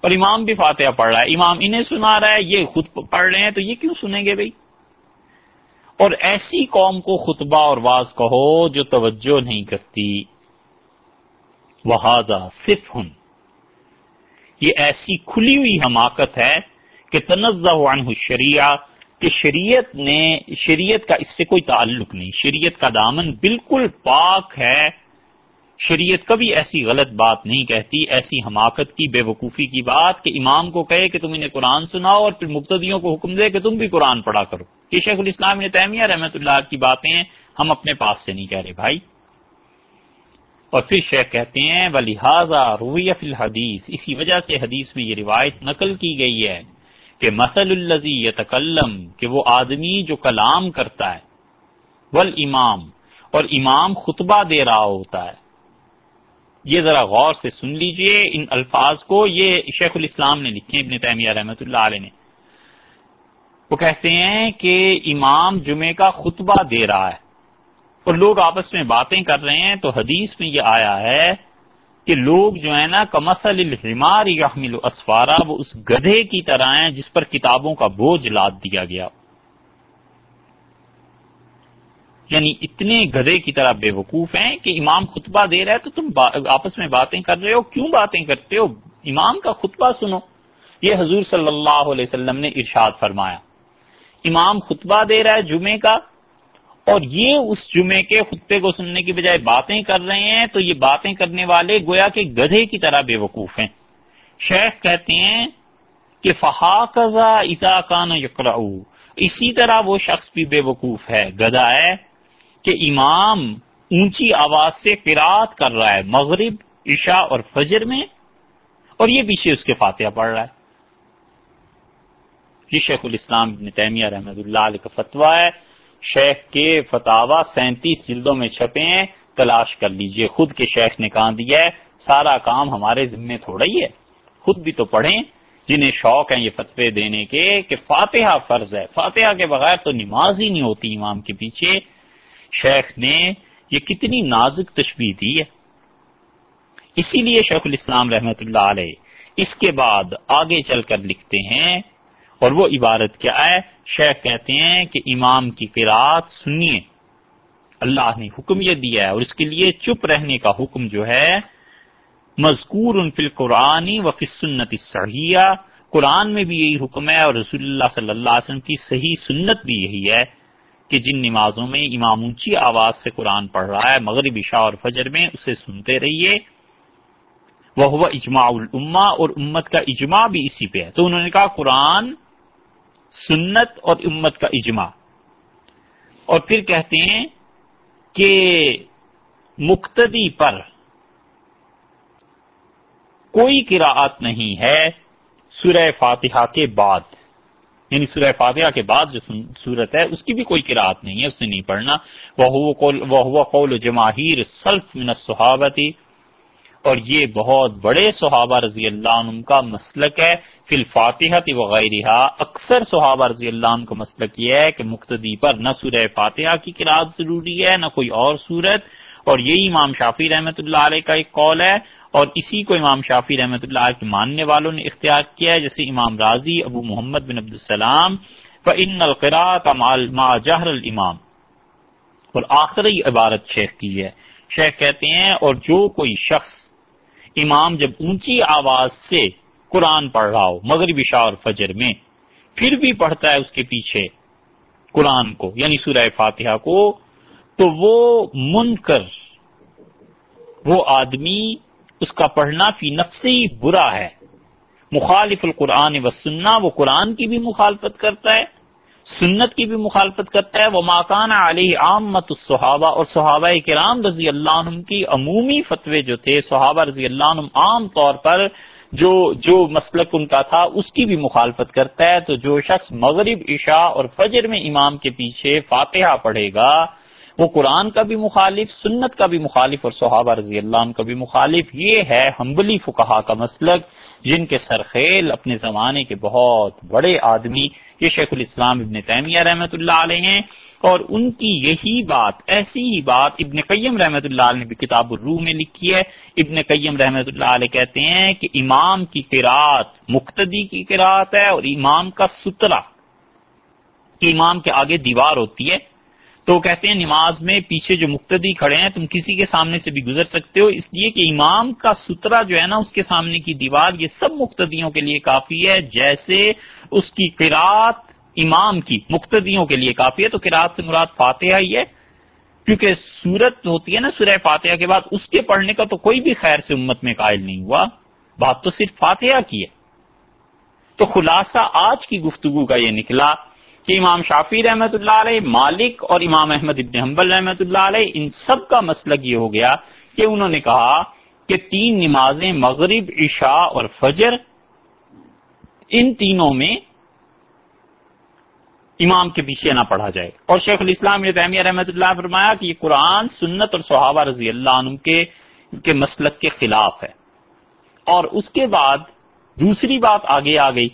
اور امام بھی فاتحہ پڑھ رہا ہے۔ امام انہیں سنا رہا ہے، یہ خود پڑھ رہے ہیں، تو یہ کیوں سنیں گے بھائی؟ اور ایسی قوم کو خطبہ اور واز کہو جو توجہ نہیں کرتی۔ وہذا صرف ہن یہ ایسی کھلی ہوئی حماقت ہے کہ تنزہ عنہ شریعہ کہ شریعت نے، شریعت کا اس سے کوئی تعلق نہیں، شریعت کا دامن بالکل پاک ہے۔ شریعت کبھی ایسی غلط بات نہیں کہتی، ایسی حماقت کی بے وقوفی کی بات کہ امام کو کہے کہ تم انہیں قرآن سناؤ اور پھر مقتدیوں کو حکم دے کہ تم بھی قرآن پڑھا کرو۔ یہ شیخ الاسلام نے تیمیہ رحمت اللہ کی باتیں ہم اپنے پاس سے نہیں کہہ رہے بھائی۔ اور پھر شیخ کہتے ہیں وہ لہٰذا رویہ فی الحدیث اسی وجہ سے حدیث میں یہ روایت نقل کی گئی ہے کہ مسل الزی یتکلم کہ وہ آدمی جو کلام کرتا ہے ول امام اور امام خطبہ دے رہا ہوتا ہے۔ یہ ذرا غور سے سن لیجیے ان الفاظ کو۔ یہ شیخ الاسلام نے لکھے ابن تیمیہ رحمۃ اللہ علیہ نے۔ وہ کہتے ہیں کہ امام جمعے کا خطبہ دے رہا ہے۔ اور لوگ آپس میں باتیں کر رہے ہیں تو حدیث میں یہ آیا ہے کہ لوگ جو ہے نا کمسل الحمار یحمل اسفارا، وہ اس گدھے کی طرح ہیں جس پر کتابوں کا بوجھ لاد دیا گیا۔ یعنی اتنے گدے کی طرح بے وقوف ہیں کہ امام خطبہ دے رہا ہے تو تم آپس میں باتیں کر رہے ہو۔ کیوں باتیں کرتے ہو؟ امام کا خطبہ سنو۔ یہ حضور صلی اللہ علیہ وسلم نے ارشاد فرمایا۔ امام خطبہ دے رہا ہے جمعے کا۔ اور یہ اس جمعے کے خطے کو سننے کی بجائے باتیں کر رہے ہیں، تو یہ باتیں کرنے والے گویا کے گدھے کی طرح بے وقوف ہیں۔ شیخ کہتے ہیں کہ فہاکزا اتا کان یقرا اسی طرح وہ شخص بھی بے وقوف ہے۔ گدا ہے کہ امام اونچی آواز سے قرات کر رہا ہے، مغرب، عشاء اور فجر میں، اور یہ پیچھے اس کے فاتحہ پڑھ رہا ہے۔ یہ شیخ الاسلام ابن تیمیہ رحمۃ اللہ علیہ کا فتویٰ ہے۔ شیخ کے فتوا سینتیس جلدوں میں چھپے ہیں، تلاش کر لیجیے۔ خود کے شیخ نے کہا دیا ہے، سارا کام ہمارے ذمے تھوڑا ہی ہے۔ خود بھی تو پڑھیں، جنہیں شوق ہیں یہ فتوے دینے کے، کہ فاتحہ فرض ہے۔ فاتحہ کے بغیر تو نماز ہی نہیں ہوتی امام کے پیچھے۔ شیخ نے یہ کتنی نازک تشبیح دی ہے۔ اسی لیے شیخ الاسلام رحمت اللہ علیہ اس کے بعد آگے چل کر لکھتے ہیں اور وہ عبارت کیا ہے؟ شیخ کہتے ہیں کہ امام کی قرآت سنیے۔ اللہ نے حکم یہ دیا ہے اور اس کے لیے چپ رہنے کا حکم جو ہے، مذکور ان فل قرآنی و سنت صحیح قرآن میں بھی یہی حکم ہے اور رسول اللہ صلی اللہ علیہ وسلم کی صحیح سنت بھی یہی ہے کہ جن نمازوں میں امام اونچی آواز سے قرآن پڑھ رہا ہے، مغرب، عشاء اور فجر میں اسے سنتے رہیے۔ وہ ہوا اجماع الما اور امت کا اجماع بھی اسی پہ ہے۔ تو انہوں نے کہا قرآن سنت اور امت کا اجماع۔ اور پھر کہتے ہیں کہ مقتدی پر کوئی قراءت نہیں ہے سورہ فاتحہ کے بعد۔ یعنی سورہ فاتحہ کے بعد جو صورت ہے، اس کی بھی کوئی قراءت نہیں ہے اسے نہیں پڑھنا۔ وہ قول جماہیر سلف من الصحابتی اور یہ بہت بڑے صحابہ رضی اللہ عنہ کا مسلک ہے، فی الفاتحہ وغیرہ اکثر صحابہ رضی اللہ عنہ کا مسلک یہ ہے کہ مقتدی پر نہ سورہ فاتحہ کی قرآن ضروری ہے، نہ کوئی اور صورت اور یہی امام شافی رحمۃ اللہ علیہ کا ایک قول ہے۔ اور اسی کو امام شافی رحمۃ اللہ علیہ کے ماننے والوں نے اختیار کیا ہے، جیسے امام راضی ابو محمد بن عبد السلام ان القرا ما جہر الامام اور آخری عبارت شیخ کی ہے۔ شیخ کہتے ہیں، اور جو کوئی شخص امام جب اونچی آواز سے قرآن پڑھ رہا ہو، مغرب شاہ اور فجر میں، پھر بھی پڑھتا ہے اس کے پیچھے قرآن کو یعنی سورہ فاتحہ کو، تو وہ من کر، وہ آدمی اس کا پڑھنا فی نفسی برا ہے۔ مخالف القرآن و سننا وہ قرآن کی بھی مخالفت کرتا ہے سنت کی بھی مخالفت کرتا ہے وہ ماکانہ علیہ عامت الصحابہ اور صحابہ کرام رضی اللہ عنہ کی عمومی فتوے جو تھے، صحابہ رضی اللہ عنہ عام طور پر جو جو مسلک ان کا تھا، اس کی بھی مخالفت کرتا ہے۔ تو جو شخص مغرب عشاء اور فجر میں امام کے پیچھے فاتحہ پڑھے گا وہ قرآن کا بھی مخالف، سنت کا بھی مخالف اور صحابہ رضی اللہ عنہ کا بھی مخالف، یہ ہے ہمبلی فکہ کا مسلک جن کے سرخیل اپنے زمانے کے بہت بڑے آدمی، یہ شیخ الاسلام ابن تیمیہ رحمۃ اللہ علیہ ہیں۔ اور ان کی یہی بات، ایسی ہی بات ابن قیم رحمۃ اللہ علیہ نے بھی کتاب الروح میں لکھی ہے۔ ابن قیم رحمۃ اللہ علیہ کہتے ہیں کہ امام کی قرات مقتدی کی قرات ہے اور امام کا سترا امام کے آگے دیوار ہوتی ہے۔ تو کہتے ہیں نماز میں پیچھے جو مقتدی کھڑے ہیں، تم کسی کے سامنے سے بھی گزر سکتے ہو۔ اس لیے کہ امام کا سترا جو ہے نا، اس کے سامنے کی دیوار، یہ سب مقتدیوں کے لیے کافی ہے۔ جیسے اس کی قرات امام کی، مقتدیوں کے لیے کافی ہے۔ تو قرات سے مراد فاتحہ ہی ہے۔ کیونکہ سورت ہوتی ہے نا، سورہ فاتحہ کے بعد اس کے پڑھنے کا تو کوئی بھی خیر سے امت میں قائل نہیں ہوا۔ بات تو صرف فاتحہ کی ہے۔ تو خلاصہ آج کی گفتگو کا یہ نکلا۔ کہ امام شافی رحمت اللہ علیہ، مالک اور امام احمد ابن حنبل رحمت اللہ علیہ، ان سب کا مسلک یہ ہو گیا کہ انہوں نے کہا کہ تین نمازیں مغرب، عشاء اور فجر، ان تینوں میں امام کے پیچھے نہ پڑھا جائے۔ اور شیخ الاسلام تعمیہ رحمۃ اللہ فرمایا کہ یہ قرآن سنت اور صحابہ رضی اللہ عنہ کے کے مسلک کے خلاف ہے۔ اور اس کے بعد دوسری بات آگے آ گئی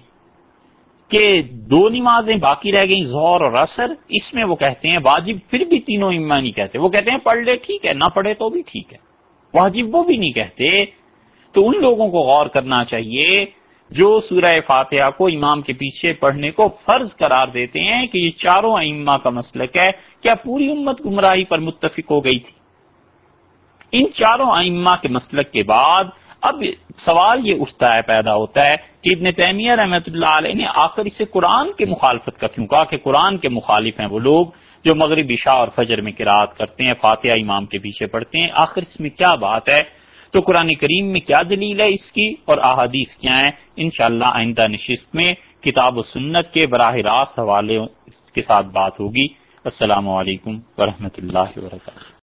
کہ دو نمازیں باقی رہ گئیں زہر اور اثر اس میں وہ کہتے ہیں واجب، پھر بھی تینوں اما نہیں کہتے۔ وہ کہتے ہیں پڑھ لے، ٹھیک ہے، نہ پڑھے تو بھی ٹھیک ہے۔ واجب وہ بھی نہیں کہتے۔ تو ان لوگوں کو غور کرنا چاہیے جو سورہ فاتحہ کو امام کے پیچھے پڑھنے کو فرض قرار دیتے ہیں کہ یہ چاروں ائمہ کا مسلک ہے۔ کیا پوری امت گمراہی پر متفق ہو گئی تھی؟ ان چاروں ائمہ کے مسلک کے بعد اب سوال یہ اٹھتا ہے، پیدا ہوتا ہے کہ ابن تیمیہ رحمت اللہ علیہ نے آخر اسے قرآن کے مخالفت کا کیوں کہا کہ قرآن کے مخالف ہیں وہ لوگ جو مغرب عشاء اور فجر میں قرآت کرتے ہیں، فاتحہ امام کے پیچھے پڑھتے ہیں۔ آخر اس میں کیا بات ہے؟ تو قرآن کریم میں کیا دلیل ہے اس کی؟ اور احادیث کیا ہیں؟ انشاءاللہ آئندہ نشست میں کتاب و سنت کے براہ راست حوالے کے ساتھ بات ہوگی۔ السلام علیکم ورحمۃ اللہ وبرکاتہ۔